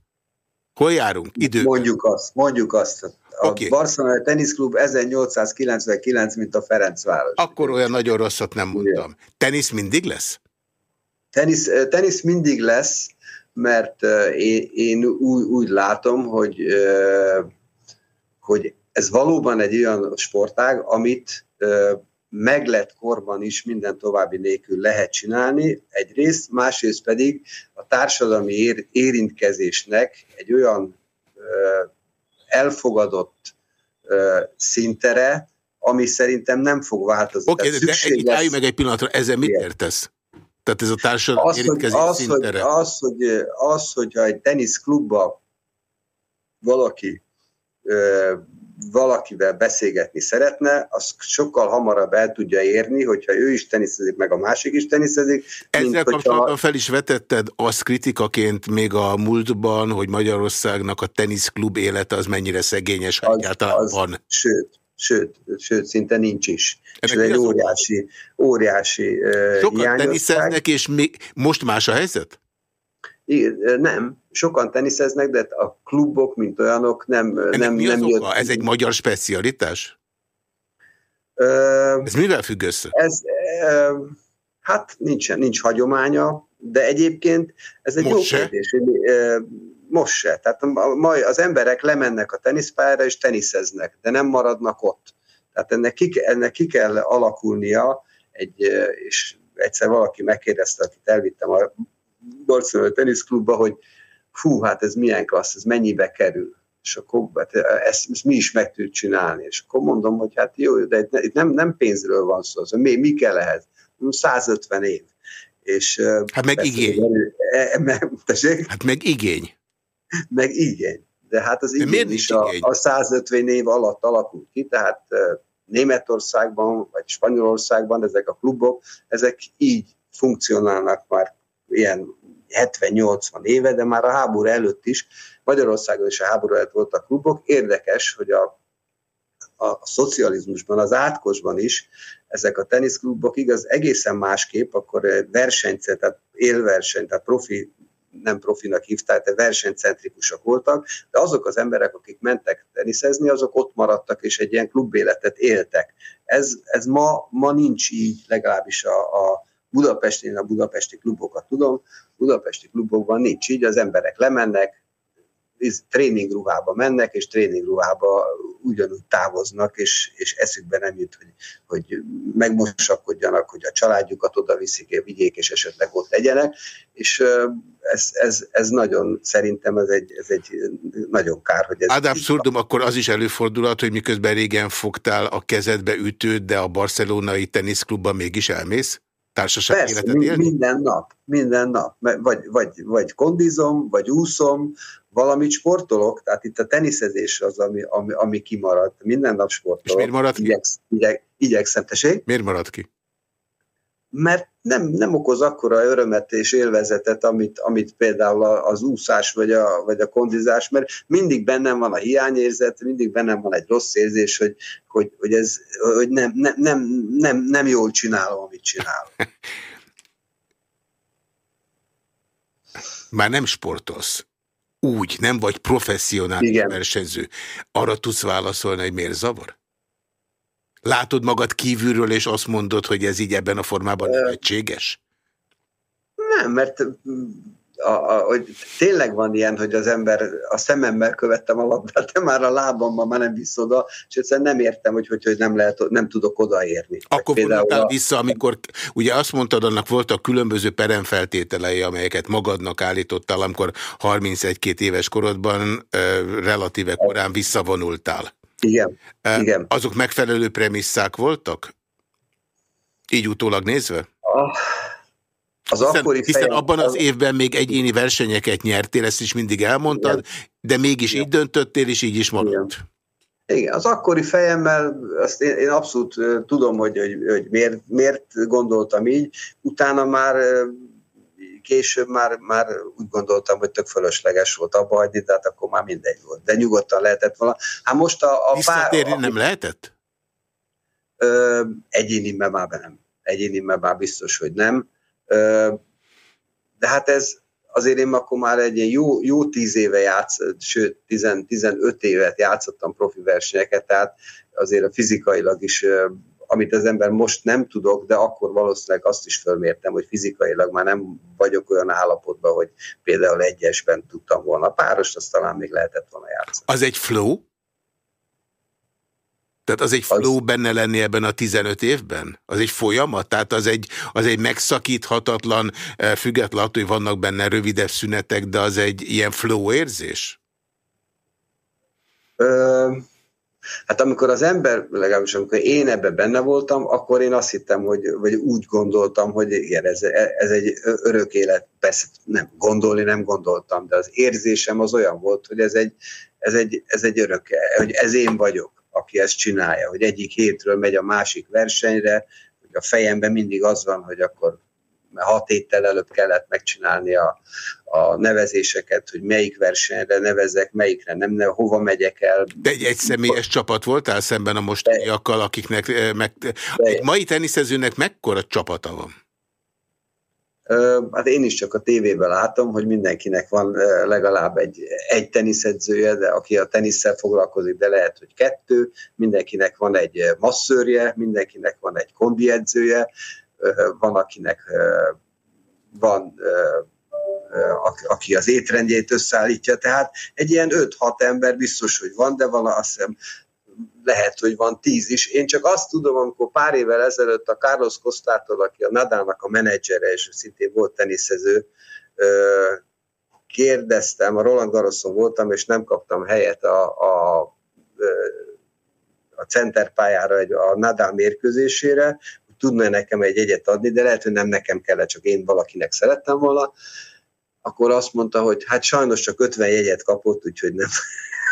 Hol járunk? Időben? Mondjuk azt, mondjuk azt. A okay. Barcelona teniszklub 1899, mint a Ferencváros. Akkor olyan nagyon rosszat nem mondtam. Tenisz mindig lesz? Tenisz, tenisz mindig lesz, mert én, én úgy, úgy látom, hogy, hogy ez valóban egy olyan sportág, amit meg lett korban is minden további nélkül lehet csinálni, egyrészt, másrészt pedig a társadalmi ér, érintkezésnek egy olyan elfogadott szintere, ami szerintem nem fog változni. Oké, okay, de egy, lesz... meg egy pillanatra, ezzel mit értesz? Tehát ez a társadalmi az, érintkezés az, szintere? Hogy, az, hogy, az, hogyha egy teniszklubba valaki valakivel beszélgetni szeretne, az sokkal hamarabb el tudja érni, hogyha ő is teniszezik, meg a másik is teniszezik. Ezzel kapcsolatban hogyha... fel is vetetted azt kritikaként még a múltban, hogy Magyarországnak a teniszklub élete az mennyire szegényes az, egyáltalán az, van. Sőt, sőt, sőt, szinte nincs is. Ennek és ez egy óriási, óriási Sokan teniszeznek, és még most más a helyzet? Nem, sokan teniszeznek, de a klubok, mint olyanok nem... Ennek nem, mi nem az oka? Ez egy magyar specialitás? ez mivel függ össze? Ez, hát nincs, nincs hagyománya, de egyébként ez egy most jó se? kérdés. Most se. Tehát majd az emberek lemennek a teniszpályára és teniszeznek, de nem maradnak ott. Tehát ennek ki, ennek ki kell alakulnia, egy, és egyszer valaki megkérdezte, akit elvittem a Barcelona teniszklubba, hogy fú, hát ez milyen klassz, ez mennyibe kerül és akkor hát ezt, ezt mi is meg tudjuk csinálni. És akkor mondom, hogy hát jó, de itt nem, nem pénzről van szó, az, mi, mi kell ehhez? 150 év. És, hát meg persze, igény. E, meg, hát meg igény. Meg igény. De hát az igény is a, a 150 év alatt alakult ki, tehát Németországban vagy Spanyolországban ezek a klubok, ezek így funkcionálnak már ilyen 70-80 éve, de már a háború előtt is, Magyarországon is a háború előtt voltak klubok. Érdekes, hogy a, a, a szocializmusban, az átkosban is ezek a teniszklubok igaz egészen másképp, akkor versenyce, tehát élverseny, tehát profi nem profinak hívták, de versenycentrikusak voltak, de azok az emberek, akik mentek teniszezni, azok ott maradtak, és egy ilyen klubéletet éltek. Ez, ez ma, ma nincs így, legalábbis a, a Budapestén a budapesti klubokat tudom, budapesti klubokban nincs így, az emberek lemennek, tréningruhába mennek, és tréningruhába ugyanúgy távoznak, és, és eszükbe nem jut, hogy, hogy megmosakodjanak, hogy a családjukat oda viszik, vigyék, és esetleg ott legyenek, és ez, ez, ez nagyon, szerintem ez egy, ez egy nagyon kár, hogy ez... Ad abszurdum, akkor az is előfordulhat, hogy miközben régen fogtál a kezedbe ütőt, de a barcelonai teniszklubban mégis elmész? Társaság Persze, életet élni? minden nap, minden nap. Vagy, vagy, vagy kondizom, vagy úszom, valamit sportolok, tehát itt a teniszezés az, ami, ami, ami kimaradt. Minden nap sportolok. És miért marad ki? Igyeksz, igyek, igyekszem, tessék? Miért marad ki? Mert nem, nem okoz akkora örömet és élvezetet, amit, amit például az úszás vagy a, vagy a kondizás, mert mindig bennem van a hiányérzet, mindig bennem van egy rossz érzés, hogy, hogy, hogy, ez, hogy nem, nem, nem, nem, nem jól csinálom, amit csinálom. Már nem sportolsz úgy, nem vagy professzionális versenyző, arra tudsz válaszolni, hogy miért zavar? Látod magad kívülről, és azt mondod, hogy ez így ebben a formában lehetséges? Nem, mert a, a, hogy tényleg van ilyen, hogy az ember a szememmel követtem a labdát, de már a lábamban már nem visz oda, és egyszerűen nem értem, hogy, hogy, hogy nem, lehet, nem tudok odaérni. Akkor például a... vissza, amikor ugye azt mondtad, annak voltak különböző peremfeltételei, amelyeket magadnak állítottál, amikor 31-2 éves korodban relatíve korán visszavonultál. Igen, igen. Azok megfelelő premisszák voltak? Így utólag nézve? Ah, az hiszen, akkori hiszen fejem, abban az évben még egyéni versenyeket nyertél, ezt is mindig elmondtad, igen. de mégis igen. így döntöttél, és így is maradt. Igen. Igen, az akkori fejemmel, azt én, én abszolút tudom, hogy, hogy, hogy miért, miért gondoltam így. Utána már később már, már úgy gondoltam, hogy tök fölösleges volt a hagyni, de hát akkor már mindegy volt. De nyugodtan lehetett volna. Hát most a, a pár... A, nem lehetett? Ö, egyéni mebában nem. Egyéni mebában biztos, hogy nem. Ö, de hát ez azért én akkor már egy jó, jó tíz éve játszott, sőt, 10, 15 évet játszottam profi versenyeket, tehát azért a fizikailag is amit az ember most nem tudok, de akkor valószínűleg azt is fölmértem, hogy fizikailag már nem vagyok olyan állapotban, hogy például egyesben tudtam volna. Párost azt talán még lehetett volna játszani. Az egy flow? Tehát az egy flow az... benne lenni ebben a 15 évben? Az egy folyamat? Tehát az egy, az egy megszakíthatatlan, eh, független attól, hogy vannak benne rövidebb szünetek, de az egy ilyen flow érzés? Ö Hát amikor az ember, legalábbis amikor én ebben benne voltam, akkor én azt hittem, hogy, vagy úgy gondoltam, hogy igen, ez, ez egy örök élet. Persze nem gondolni nem gondoltam, de az érzésem az olyan volt, hogy ez egy, ez egy, ez egy örök, hogy ez én vagyok, aki ezt csinálja, hogy egyik hétről megy a másik versenyre, hogy a fejemben mindig az van, hogy akkor hat héttel előbb kellett megcsinálni a, a nevezéseket, hogy melyik versenyre nevezek, melyikre nem, ne, hova megyek el. De egy, egy személyes csapat voltál szemben a mostaniakkal, akiknek meg, egy mai teniszezőnek mekkora csapata van? Hát én is csak a tévében látom, hogy mindenkinek van legalább egy, egy teniszedzője, de aki a tenisszel foglalkozik, de lehet, hogy kettő, mindenkinek van egy masszőrje, mindenkinek van egy kondi edzője, van, akinek van aki az étrendjét összeállítja, tehát egy ilyen 5-6 ember biztos, hogy van, de van azt hiszem lehet, hogy van 10 is. Én csak azt tudom, amikor pár évvel ezelőtt a Carlos Costától, aki a Nadalnak a menedzsere, és szintén volt teniszező, kérdeztem, a Roland Garroson voltam, és nem kaptam helyet a, a, a centerpályára egy, a Nadal mérkőzésére, tudna nekem egy egyet adni, de lehet, hogy nem nekem kellett, csak én valakinek szerettem volna, akkor azt mondta, hogy hát sajnos csak 50 jegyet kapott, úgyhogy nem.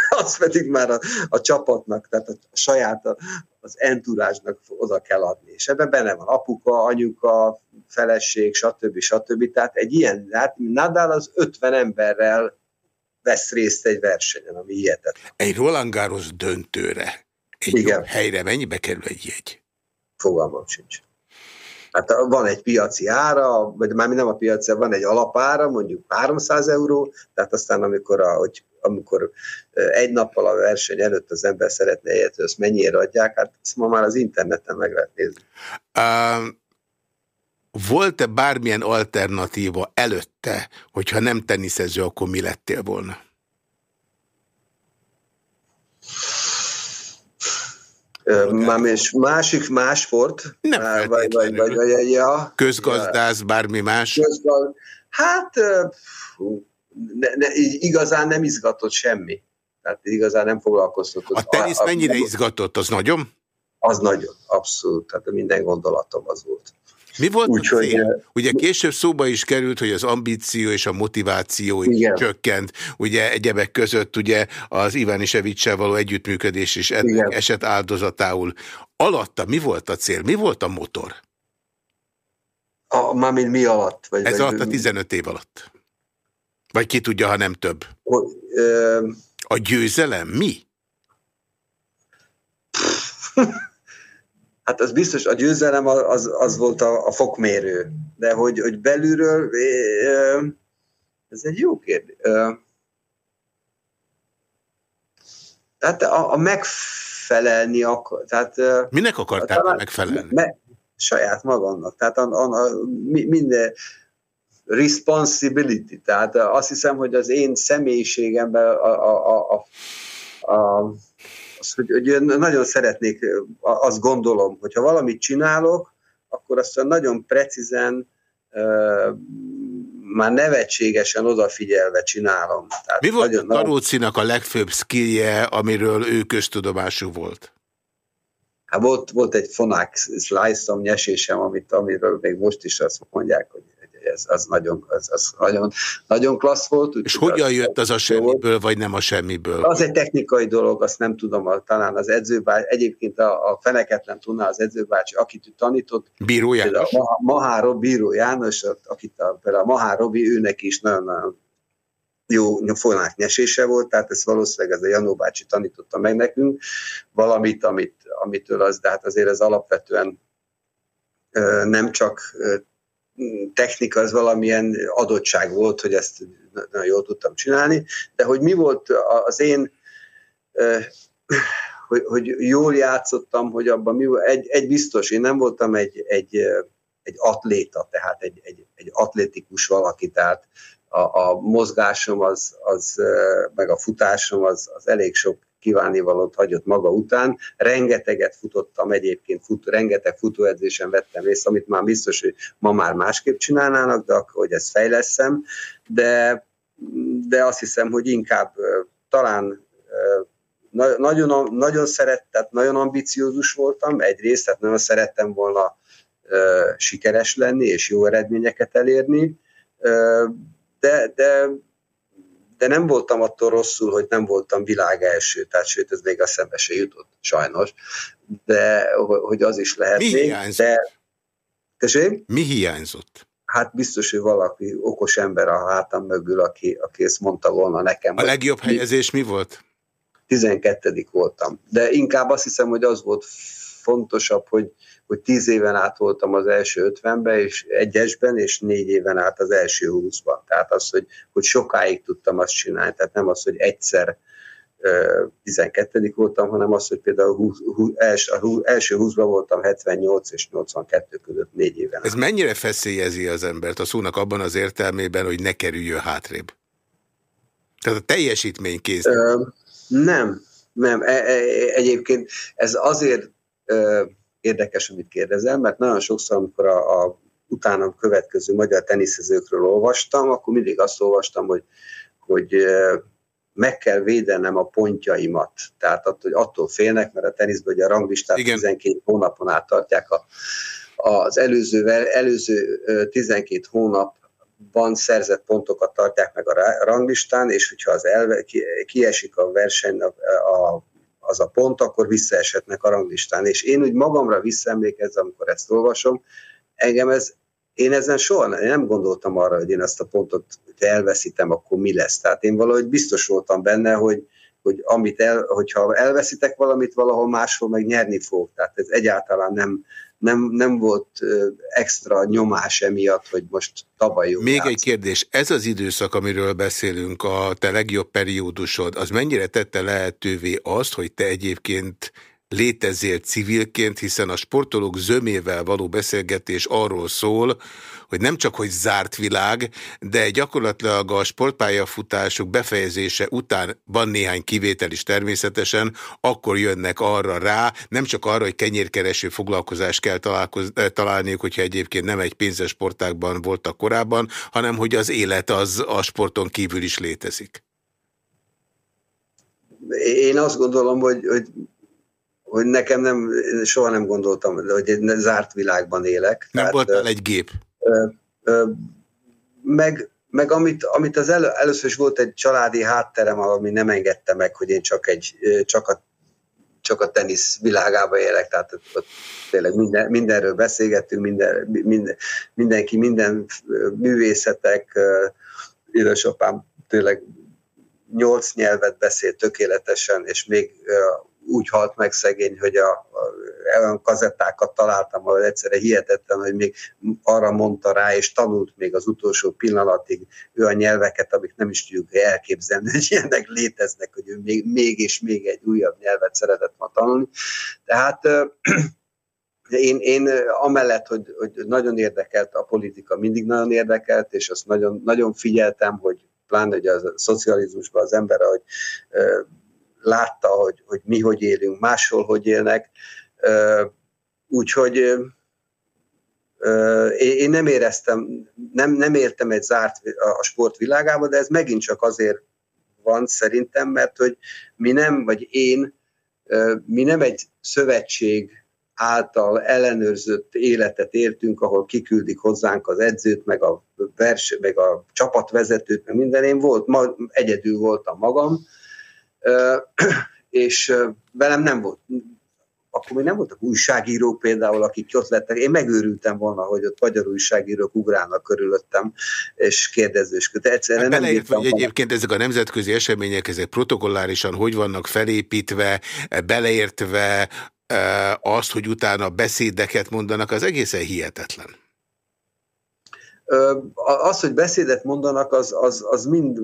az pedig már a, a csapatnak, tehát a, a saját a, az enturázsnak oda kell adni. És ebben benne van apuka, anyuka, feleség, stb. stb. Tehát egy ilyen, hát Nadal az 50 emberrel vesz részt egy versenyen, ami hihetetlen. Egy Roland Garros döntőre, egy Igen. helyre mennyibe kerül egy jegy? Fogalmam sincs. Hát van egy piaci ára, vagy már nem a piaci, van egy alapára, mondjuk 300 euró, tehát aztán amikor, a, hogy, amikor egy nappal a verseny előtt az ember szeretne ilyet, hogy azt mennyire adják, hát ezt ma már az interneten meg lehet nézni. Um, Volt-e bármilyen alternatíva előtte, hogyha nem teniszező, akkor mi lettél volna? Már és másik, más sport? Nem vagy, vagy, vagy, vagy, ja. Közgazdász, bármi más? Közgaz... Hát ne, ne, igazán nem izgatott semmi. Tehát igazán nem foglalkoztatott. A tenisz mennyire izgatott? Az nagyon? Az nagyon, abszolút. Tehát minden gondolatom az volt. Mi volt Úgy, a cél? Hogy, Ugye később szóba is került, hogy az ambíció és a motiváció is igen. csökkent. Ugye egyebek között ugye az Iván Isevicssel való együttműködés is ennek eset áldozatául. Alatta mi volt a cél? Mi volt a motor? A, mármint mi alatt? Vagy, Ez vagy, alatt a 15 év alatt. Vagy ki tudja, ha nem több. Ö... A győzelem mi? Hát az biztos, a győzelem az, az volt a, a fokmérő. De hogy, hogy belülről, ez egy jó kérdés. Tehát a, a megfelelni akar. Tehát, Minek akartál talán, megfelelni? Me, saját magamnak. Tehát a, a, a, minden responsibility. Tehát azt hiszem, hogy az én személyiségemben a, a, a, a, a az, hogy, hogy nagyon szeretnék, azt gondolom, hogyha valamit csinálok, akkor azt nagyon precízen, már nevetségesen odafigyelve csinálom. Tehát Mi volt nagyon, a Karócinak a legfőbb skillje, amiről ő köztudomású volt? Hát volt, volt egy fonák slice nyesésem, amit, amiről még most is azt mondják, hogy ez az nagyon, az, az nagyon, nagyon klassz volt. És hogyan jött az a semmiből, vagy nem a semmiből? Az egy technikai dolog, azt nem tudom, talán az edzőbácsi, egyébként a, a feneketlen tudná az edzőbácsi, akit ő tanított. Bíró János. A Mahá Bíró János, akit a, például a Mahá Robi, őnek is nagyon-nagyon jó folyamát nyesése volt, tehát ezt valószínűleg ez a Janó bácsi tanította meg nekünk, valamit, amit, amitől az, de hát azért ez alapvetően nem csak technika az valamilyen adottság volt, hogy ezt nagyon jól tudtam csinálni, de hogy mi volt az én, hogy, hogy jól játszottam, hogy abban mi volt, egy, egy biztos, én nem voltam egy, egy, egy atléta, tehát egy, egy, egy atlétikus valaki, tehát a, a mozgásom az, az, meg a futásom az, az elég sok kívánivalót hagyott maga után. Rengeteget futottam egyébként, fut, rengeteg futóedzésen vettem részt, amit már biztos, hogy ma már másképp csinálnának, de akkor, hogy ezt fejleszem, de, de azt hiszem, hogy inkább talán nagyon, nagyon szerettem, nagyon ambiciózus voltam, egyrészt, tehát nagyon szerettem volna sikeres lenni és jó eredményeket elérni, de, de de nem voltam attól rosszul, hogy nem voltam világ első, tehát sőt, ez még a szembe se jutott, sajnos, de hogy az is lehet. Mi hiányzott? De... Tessék? Mi hiányzott? Hát biztos, hogy valaki okos ember a hátam mögül, aki, aki ezt mondta volna nekem. A legjobb helyezés mi volt? 12 voltam. De inkább azt hiszem, hogy az volt fontosabb, hogy, hogy tíz éven át voltam az első ötvenben, és egyesben, és négy éven át az első húszban. Tehát az, hogy, hogy sokáig tudtam azt csinálni, tehát nem az, hogy egyszer 12 voltam, hanem az, hogy például 20, 20, els, első 20-ban voltam 78 és 82 között négy éven. Ez mennyire feszélyezi az embert a szónak abban az értelmében, hogy ne kerüljön hátrébb? Tehát a teljesítmény kész. Ö, nem, nem. E, e, egyébként ez azért érdekes, amit kérdezel, mert nagyon sokszor, amikor a, a utána következő magyar teniszezőkről olvastam, akkor mindig azt olvastam, hogy, hogy meg kell védenem a pontjaimat. Tehát attól, attól félnek, mert a teniszben ugye a ranglistát Igen. 12 hónapon át tartják a, az előző, előző 12 hónapban szerzett pontokat tartják meg a ranglistán, és hogyha az elve, kiesik a verseny a, a, az a pont, akkor visszaeshetnek a ranglistán. És én úgy magamra visszaemlékezem, amikor ezt olvasom, engem ez, én ezen soha nem gondoltam arra, hogy én ezt a pontot, hogy elveszítem, akkor mi lesz. Tehát én valahogy biztos voltam benne, hogy, hogy amit el, hogyha elveszitek valamit valahol máshol, meg nyerni fog. Tehát ez egyáltalán nem, nem, nem volt extra nyomás emiatt, hogy most tavaly Még játsz. egy kérdés, ez az időszak, amiről beszélünk, a te legjobb periódusod, az mennyire tette lehetővé azt, hogy te egyébként létezél civilként, hiszen a sportolók zömével való beszélgetés arról szól, hogy nem csak, hogy zárt világ, de gyakorlatilag a sportpályafutások befejezése után van néhány kivétel is természetesen, akkor jönnek arra rá, nem csak arra, hogy kenyérkereső foglalkozást kell eh, találniuk, hogyha egyébként nem egy pénzes sportákban voltak korábban, hanem hogy az élet az a sporton kívül is létezik. Én azt gondolom, hogy, hogy hogy nekem nem, soha nem gondoltam, hogy egy zárt világban élek. Nem Tehát, voltál egy gép. Ö, ö, meg, meg amit, amit az elő, először is volt egy családi hátterem, ami nem engedte meg, hogy én csak, egy, csak, a, csak a tenisz világába élek, tehát ott tényleg minden, mindenről beszélgettünk, minden, minden, mindenki, minden művészetek, édesapám tényleg nyolc nyelvet beszél tökéletesen, és még úgy halt meg szegény, hogy a, a, olyan kazettákat találtam, ahol egyszerre hihetetlen, hogy még arra mondta rá, és tanult még az utolsó pillanatig olyan nyelveket, amik nem is tudjuk elképzelni, hogy ilyenek léteznek, hogy ő még, még még egy újabb nyelvet szeretett ma tanulni. Tehát én, én amellett, hogy, hogy nagyon érdekelt a politika, mindig nagyon érdekelt, és azt nagyon, nagyon figyeltem, hogy pláne hogy a szocializmusban az ember, hogy látta, hogy, hogy mi hogy élünk, máshol hogy élnek. Úgyhogy én nem éreztem, nem, nem értem egy zárt a sport világába, de ez megint csak azért van szerintem, mert hogy mi nem, vagy én, mi nem egy szövetség által ellenőrzött életet értünk, ahol kiküldik hozzánk az edzőt, meg a, vers, meg a csapatvezetőt, meg minden. Én volt, ma, egyedül voltam magam, és velem nem volt, akkor még nem voltak újságírók például, akik ott lettek. Én megőrültem volna, hogy ott magyar újságírók ugrálnak körülöttem, és kérdezősködtek. Egyszerűen hát beleértve, hogy egyébként ezek a nemzetközi események, ezek protokollárisan hogy vannak felépítve, beleértve azt, hogy utána beszédeket mondanak, az egészen hihetetlen. Az, hogy beszédet mondanak, az, az, az mind,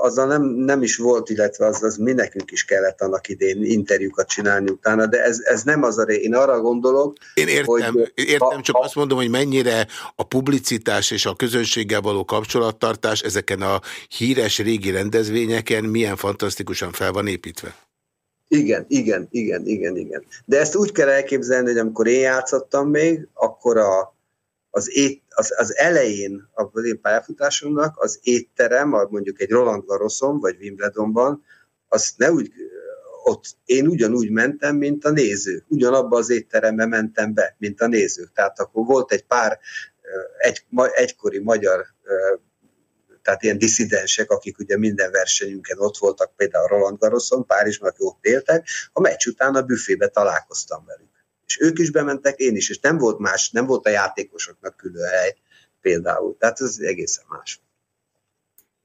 azzal nem, nem is volt, illetve az, az mi nekünk is kellett annak idén interjúkat csinálni utána, de ez, ez nem az a ré. Én arra gondolok, Én értem, hogy, értem ha, csak ha, azt mondom, hogy mennyire a publicitás és a közönséggel való kapcsolattartás ezeken a híres régi rendezvényeken milyen fantasztikusan fel van építve. Igen, igen, igen, igen, igen. De ezt úgy kell elképzelni, hogy amikor én játszottam még, akkor a, az, ét, az, az elején a én pályafutásomnak az étterem, mondjuk egy Roland Garroson vagy Wimbledonban, azt ne úgy, ott én ugyanúgy mentem, mint a néző. Ugyanabba az étterembe mentem be, mint a nézők. Tehát akkor volt egy pár egy, egykori magyar tehát ilyen diszidensek, akik ugye minden versenyünken ott voltak, például Roland Garroson, Párizsban, akik ott éltek, a meccs után a büfébe találkoztam velük és ők is bementek, én is, és nem volt más, nem volt a játékosoknak külön hely például. Tehát ez egészen más.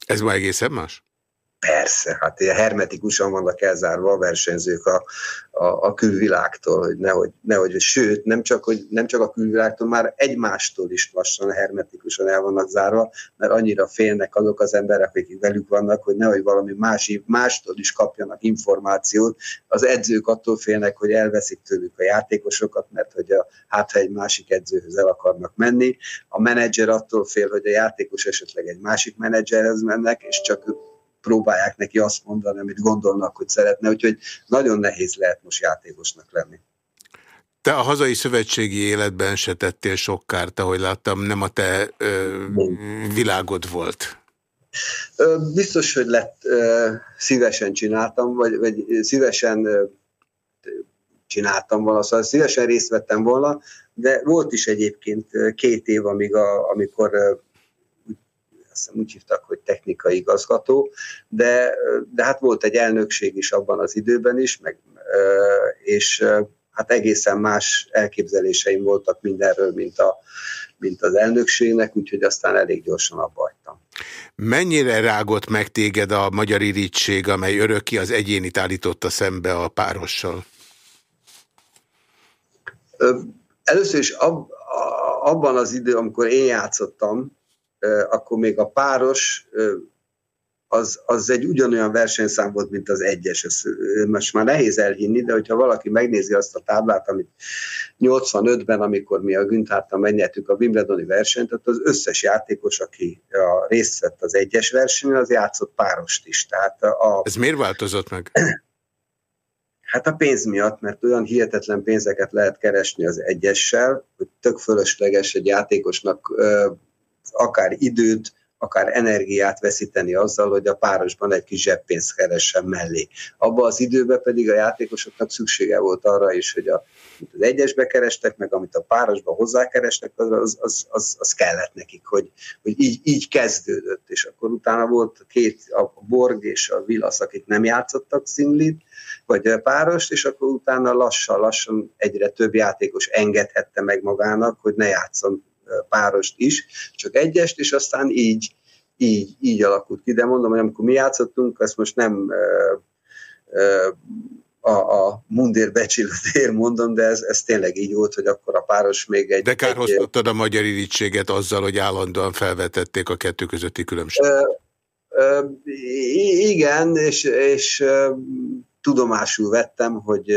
Ez ma egészen más? Persze, hát ilyen hermetikusan vannak elzárva a versenyzők a, a, a külvilágtól, hogy nehogy, nehogy, sőt, nem csak, hogy nem csak a külvilágtól, már egymástól is lassan hermetikusan el vannak zárva, mert annyira félnek azok az emberek, akik velük vannak, hogy nehogy valami más, mástól is kapjanak információt. Az edzők attól félnek, hogy elveszik tőlük a játékosokat, mert hogy a, hát ha egy másik edzőhöz el akarnak menni. A menedzser attól fél, hogy a játékos esetleg egy másik menedzserhez mennek, és csak próbálják neki azt mondani, amit gondolnak, hogy szeretne, úgyhogy nagyon nehéz lehet most játékosnak lenni. Te a hazai szövetségi életben se tettél sok kárt, ahogy láttam, nem a te ö, világod volt. Biztos, hogy lett, szívesen csináltam, vagy, vagy szívesen csináltam volna, szóval szívesen részt vettem volna, de volt is egyébként két év, amíg a, amikor azt úgy hívtak, hogy technikai igazgató, de, de hát volt egy elnökség is abban az időben is, meg, és hát egészen más elképzeléseim voltak mindenről, mint, a, mint az elnökségnek, úgyhogy aztán elég gyorsan abba hagytam. Mennyire rágott meg téged a magyar irítség, amely örökké az egyénit állította szembe a párossal? Először is ab, abban az idő, amikor én játszottam, akkor még a páros az, az egy ugyanolyan versenyszám volt, mint az egyes. Ez most már nehéz elhinni, de hogyha valaki megnézi azt a táblát, amit 85-ben, amikor mi a Günthártal megnyertük a Wimbledoni versenyt, tehát az összes játékos, aki a részt vett az egyes versenyen, az játszott párost is. Tehát a, Ez miért változott meg? Hát a pénz miatt, mert olyan hihetetlen pénzeket lehet keresni az egyessel, hogy tök fölösleges egy játékosnak akár időt, akár energiát veszíteni azzal, hogy a párosban egy kis zseppénzt keressen mellé. Abban az időben pedig a játékosoknak szüksége volt arra is, hogy a, amit az egyesbe kerestek, meg amit a párosba hozzákerestek, az, az, az, az kellett nekik, hogy, hogy így, így kezdődött. És akkor utána volt két, a Borg és a Vilasz, akik nem játszottak szinglit, vagy párost, és akkor utána lassan-lassan egyre több játékos engedhette meg magának, hogy ne játszon párost is, csak egyest, és aztán így, így, így alakult ki. De mondom, hogy amikor mi játszottunk, ezt most nem a, a mundér becsületéért mondom, de ez, ez tényleg így volt, hogy akkor a páros még egy... De kárhoztattad egy, a magyar irítséget azzal, hogy állandóan felvetették a kettő közötti különbséget. igen, és, és tudomásul vettem, hogy,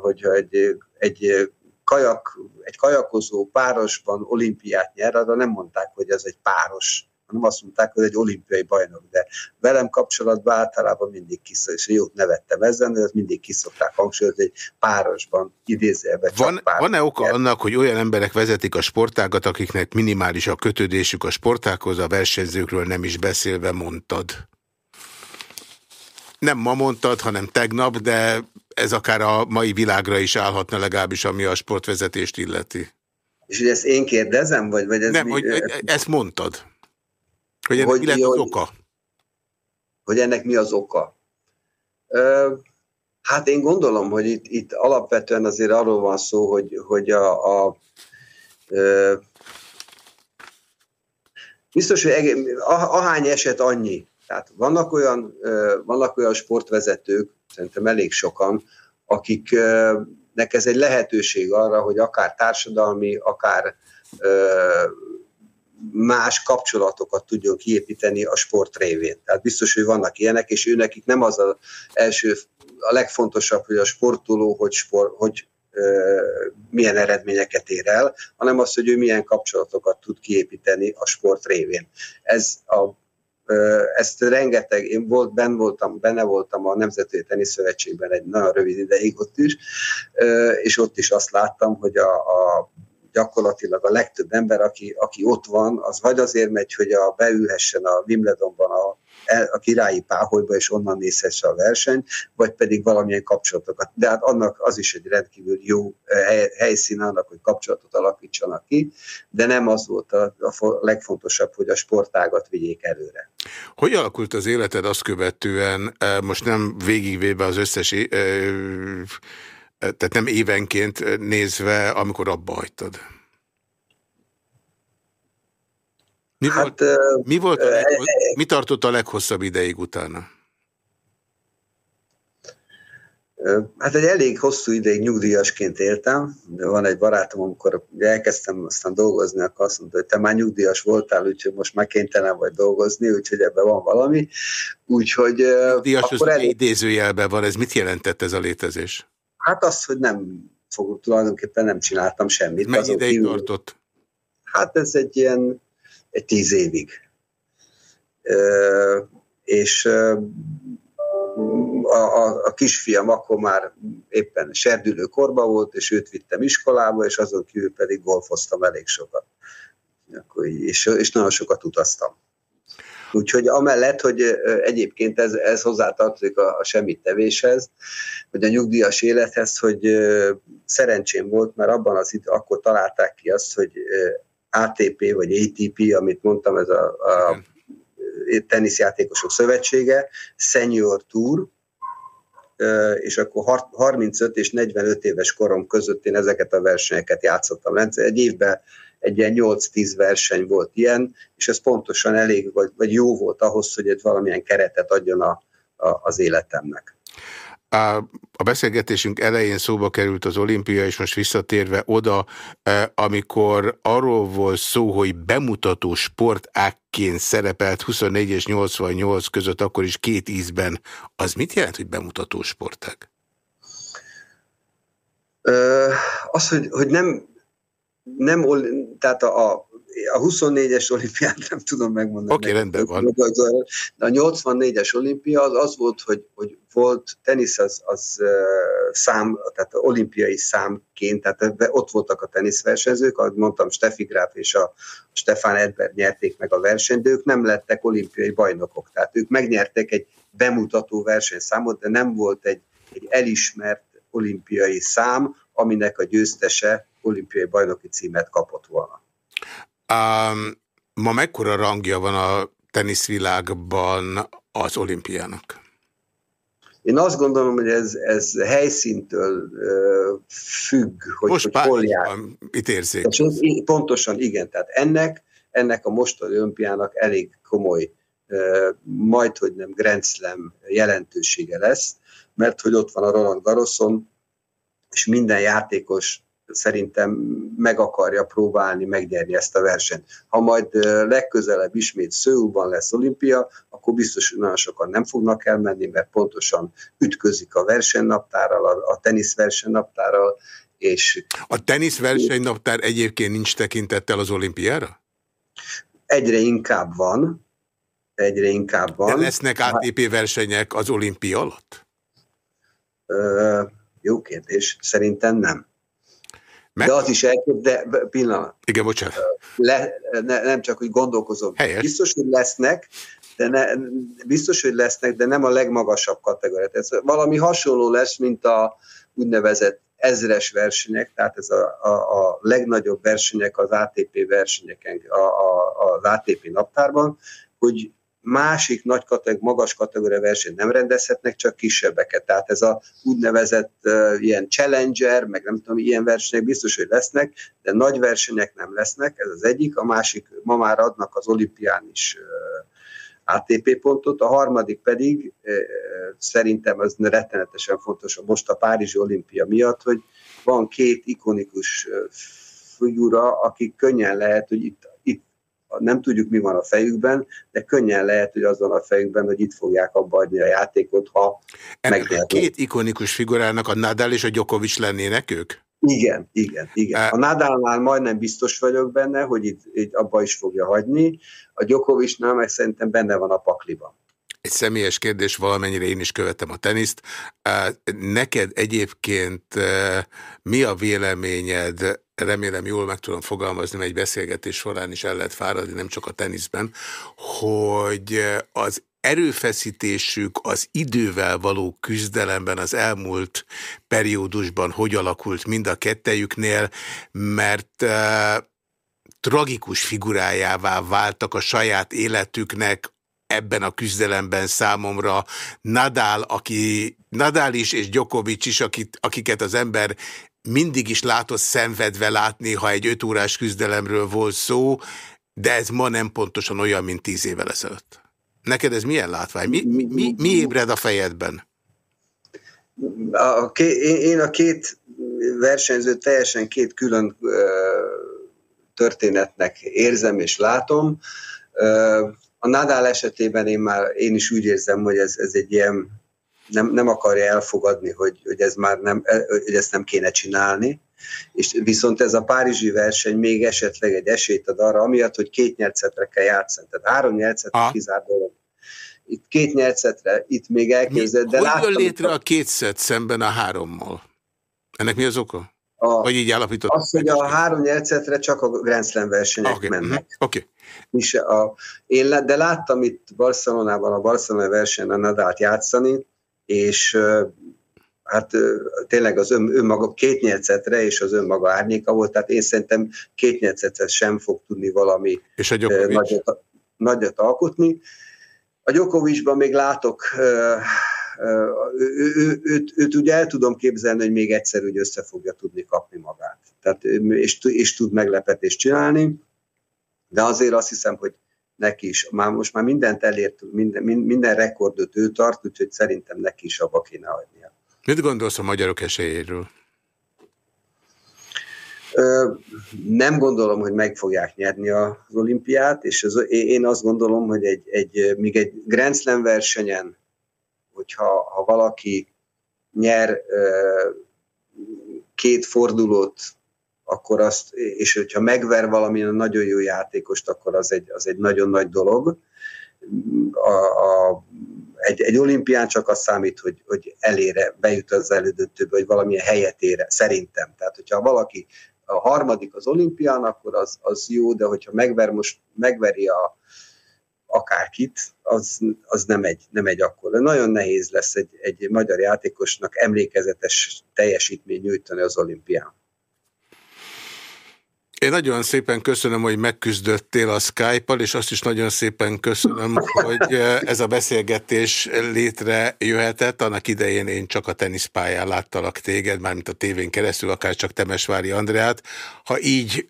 hogy egy, egy kajak, egy kajakozó párosban olimpiát nyer, arra nem mondták, hogy ez egy páros, hanem azt mondták, hogy egy olimpiai bajnok, de velem kapcsolatban általában mindig kiszok, és jót nevettem ezen, de ezt mindig kiszokták hangsúlyozni, hogy párosban idézélve Van, Van-e oka annak, hogy olyan emberek vezetik a sportágat, akiknek minimális a kötődésük a sportákhoz, a versenyzőkről nem is beszélve mondtad? Nem ma mondtad, hanem tegnap, de ez akár a mai világra is állhatna legalábbis, ami a sportvezetést illeti. És hogy ezt én kérdezem, vagy, vagy ez Nem, mi, hogy ezt mondtad. Hogy ennek hogy, mi lett az oka? Hogy ennek mi az oka? Ö, hát én gondolom, hogy itt, itt alapvetően azért arról van szó, hogy, hogy a, a ö, biztos, hogy ahány eset annyi. Tehát vannak olyan, vannak olyan sportvezetők, szerintem elég sokan, akiknek ez egy lehetőség arra, hogy akár társadalmi, akár más kapcsolatokat tudjon kiépíteni a sport révén. Tehát biztos, hogy vannak ilyenek, és őnekik nem az az első, a legfontosabb, hogy a sportoló, hogy, sport, hogy milyen eredményeket ér el, hanem az, hogy ő milyen kapcsolatokat tud kiépíteni a sport révén. Ez a ezt rengeteg, én volt, ben voltam, benne voltam a Nemzeti Teniszszövetségben egy nagyon rövid ideig ott is, és ott is azt láttam, hogy a, a gyakorlatilag a legtöbb ember, aki, aki ott van, az vagy azért megy, hogy a, beülhessen a Wimbledonban a a királyi páholyba, és onnan nézhesse a verseny, vagy pedig valamilyen kapcsolatokat. De hát annak az is egy rendkívül jó eh, helyszín annak, hogy kapcsolatot alakítsanak ki, de nem az volt a, a legfontosabb, hogy a sportágat vigyék előre. Hogy alakult az életed azt követően, eh, most nem végigvéve az összes, eh, tehát nem évenként nézve, amikor abba hagytad? Mi, hát, volt, mi, volt a leghoz, mi tartott a leghosszabb ideig utána? Hát egy elég hosszú ideig nyugdíjasként éltem, de van egy barátom, amikor elkezdtem aztán dolgozni, akkor azt mondta, hogy te már nyugdíjas voltál, úgyhogy most már kénytelen vagy dolgozni, úgyhogy ebben van valami. Úgyhogy... Nyugdíjas akkor az elég... idézőjelben van, ez mit jelentett ez a létezés? Hát az, hogy nem fog, tulajdonképpen nem csináltam semmit. Mennyi ideig kívül... tartott? Hát ez egy ilyen egy tíz évig. És a, a, a kisfiam akkor már éppen serdülő korba volt, és őt vittem iskolába, és azon kívül pedig golfoztam elég sokat. és, és nagyon sokat utaztam. Úgyhogy amellett, hogy egyébként ez, ez hozzátartozik a, a semmit tevéshez, vagy a nyugdíjas élethez, hogy szerencsém volt, mert abban az idő, akkor találták ki azt, hogy ATP vagy ATP, amit mondtam, ez a, a teniszjátékosok szövetsége, Senior Tour, és akkor 35 és 45 éves korom között én ezeket a versenyeket játszottam. Egy évben egy ilyen 8-10 verseny volt ilyen, és ez pontosan elég, vagy, vagy jó volt ahhoz, hogy egy valamilyen keretet adjon a, a, az életemnek. A beszélgetésünk elején szóba került az olimpia, és most visszatérve oda, e, amikor arról volt szó, hogy bemutató sportákként szerepelt 24 és 88 között, akkor is két ízben. Az mit jelent, hogy bemutató sportág? Az, hogy, hogy nem, nem tehát a, a a 24-es olimpiát nem tudom megmondani. Oké, okay, rendben van. De a 84-es olimpia az az volt, hogy, hogy volt tenisz az, az szám, tehát olimpiai számként, tehát ott voltak a teniszversenyzők, ahogy mondtam, Steffi Graf és a Stefan Edberg nyerték meg a versenyt, de ők nem lettek olimpiai bajnokok. Tehát ők megnyertek egy bemutató versenyszámot, de nem volt egy, egy elismert olimpiai szám, aminek a győztese olimpiai bajnoki címet kapott volna. Um, ma mekkora rangja van a teniszvilágban az olimpiának? Én azt gondolom, hogy ez, ez helyszíntől uh, függ, hogy, Most hogy hol jár. Itt érzik. Pontosan, igen. Tehát ennek, ennek a mostani olimpiának elég komoly, uh, majd hogy nem Grand Slam jelentősége lesz, mert hogy ott van a Roland Garroson, és minden játékos szerintem meg akarja próbálni megnyerni ezt a versenyt. Ha majd legközelebb ismét Szőúban lesz olimpia, akkor biztos, hogy nagyon sokan nem fognak elmenni, mert pontosan ütközik a versenynaptárral, a tenisz versenynaptárral, és... A tenisz versenynaptár egyébként nincs tekintettel az olimpiára? Egyre inkább van, egyre inkább van. De lesznek ATP versenyek az olimpia alatt? Ö, jó kérdés, szerintem nem. Meg... De az is elkép, de pillanat. Igen, bocsánat. Le, ne, nem csak, hogy gondolkozom. Helyes. Biztos, hogy lesznek, de ne, biztos, hogy lesznek, de nem a legmagasabb kategória. Ez valami hasonló lesz, mint a úgynevezett ezres versenyek, tehát ez a, a, a legnagyobb versenyek az ATP versenyeken, a, a, az ATP naptárban, hogy másik nagy kategória, magas kategória versenyt nem rendezhetnek, csak kisebbeket. Tehát ez a úgynevezett uh, ilyen challenger, meg nem tudom, ilyen versenyek biztos, hogy lesznek, de nagy versenyek nem lesznek, ez az egyik. A másik, ma már adnak az olimpián is uh, ATP pontot, a harmadik pedig uh, szerintem az rettenetesen fontos most a Párizsi olimpia miatt, hogy van két ikonikus figura, akik könnyen lehet, hogy itt nem tudjuk, mi van a fejükben, de könnyen lehet, hogy az van a fejükben, hogy itt fogják abba adni a játékot, ha megnyernek. Két ikonikus figurának a Nadal és a Djokovic lennének ők? Igen, igen, igen. A Nadalnál majdnem biztos vagyok benne, hogy itt, itt abba is fogja hagyni. A Djokovicnál meg szerintem benne van a pakliban. Egy személyes kérdés, valamennyire én is követem a teniszt. Neked egyébként mi a véleményed remélem jól meg tudom fogalmazni, mert egy beszélgetés során is el lehet fáradni, nem csak a teniszben, hogy az erőfeszítésük az idővel való küzdelemben az elmúlt periódusban hogy alakult mind a kettejüknél, mert uh, tragikus figurájává váltak a saját életüknek ebben a küzdelemben számomra Nadal, aki Nadal is és Djokovic is, akit, akiket az ember mindig is látott szenvedve látni, ha egy öt órás küzdelemről volt szó, de ez ma nem pontosan olyan, mint tíz évvel ezelőtt. Neked ez milyen látvány? Mi, mi, mi, mi ébred a fejedben? A, én a két versenyzőt teljesen két külön történetnek érzem és látom. A Nadal esetében én már én is úgy érzem, hogy ez, ez egy ilyen nem, nem akarja elfogadni, hogy, hogy, ez már nem, hogy ezt nem kéne csinálni. És viszont ez a párizsi verseny még esetleg egy esélyt ad arra, amiatt, hogy két nyercetre kell játszani. Tehát három nyercetre kizárt dolog. Itt két nyercetre, itt még elképzeled, de Hogy jön létre a két szett szemben a hárommal? Ennek mi az oka? A, Vagy így állapított? Az, hogy a három nyelcetre csak a Grand Slam versenyek okay. mennek. Uh-huh. Okay. És a, én, de láttam itt Barcelonában a Barcelona versenyen a Nadált játszani, és hát tényleg az ön, önmaga két nyelcetre és az önmaga árnyéka volt, tehát én szerintem két nyelcetre sem fog tudni valami és a nagyot, nagyot alkotni. A Gyokovicsban még látok ő, ő, őt, őt ugye el tudom képzelni, hogy még egyszer úgy össze fogja tudni kapni magát. Tehát, és, és tud meglepetést csinálni, de azért azt hiszem, hogy neki is, már most már mindent elért, minden, minden rekordot ő tart, úgyhogy szerintem neki is abba kéne hagynia. Mit gondolsz a magyarok esélyéről? Nem gondolom, hogy meg fogják nyerni az olimpiát, és az, én azt gondolom, hogy egy, egy, még egy Grand Slam versenyen hogyha ha valaki nyer két fordulót, akkor azt, és hogyha megver valamilyen nagyon jó játékost, akkor az egy, az egy nagyon nagy dolog. A, a, egy, egy olimpián csak az számít, hogy, hogy elére, bejut az elődöntőbe, hogy valamilyen helyet ére, szerintem. Tehát, hogyha valaki a harmadik az olimpián, akkor az, az jó, de hogyha megver most, megveri a, akárkit, az, az nem, egy, nem egy akkor. Nagyon nehéz lesz egy, egy magyar játékosnak emlékezetes teljesítmény nyújtani az olimpián. Én nagyon szépen köszönöm, hogy megküzdöttél a Skype-al, és azt is nagyon szépen köszönöm, hogy ez a beszélgetés létre jöhetett. Annak idején én csak a teniszpályán láttalak téged, mármint a tévén keresztül, akár csak Temesvári Andreát. Ha így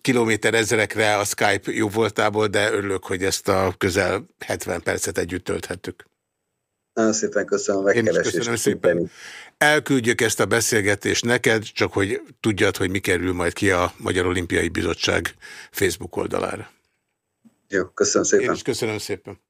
kilométer ezerekre a Skype jó voltából, de örülök, hogy ezt a közel 70 percet együtt tölthettük. Nagyon szépen köszönöm a Én köszönöm szépen. Elküldjük ezt a beszélgetést neked, csak hogy tudjad, hogy mi kerül majd ki a Magyar Olimpiai Bizottság Facebook oldalára. Jó, köszönöm szépen. Én is köszönöm szépen.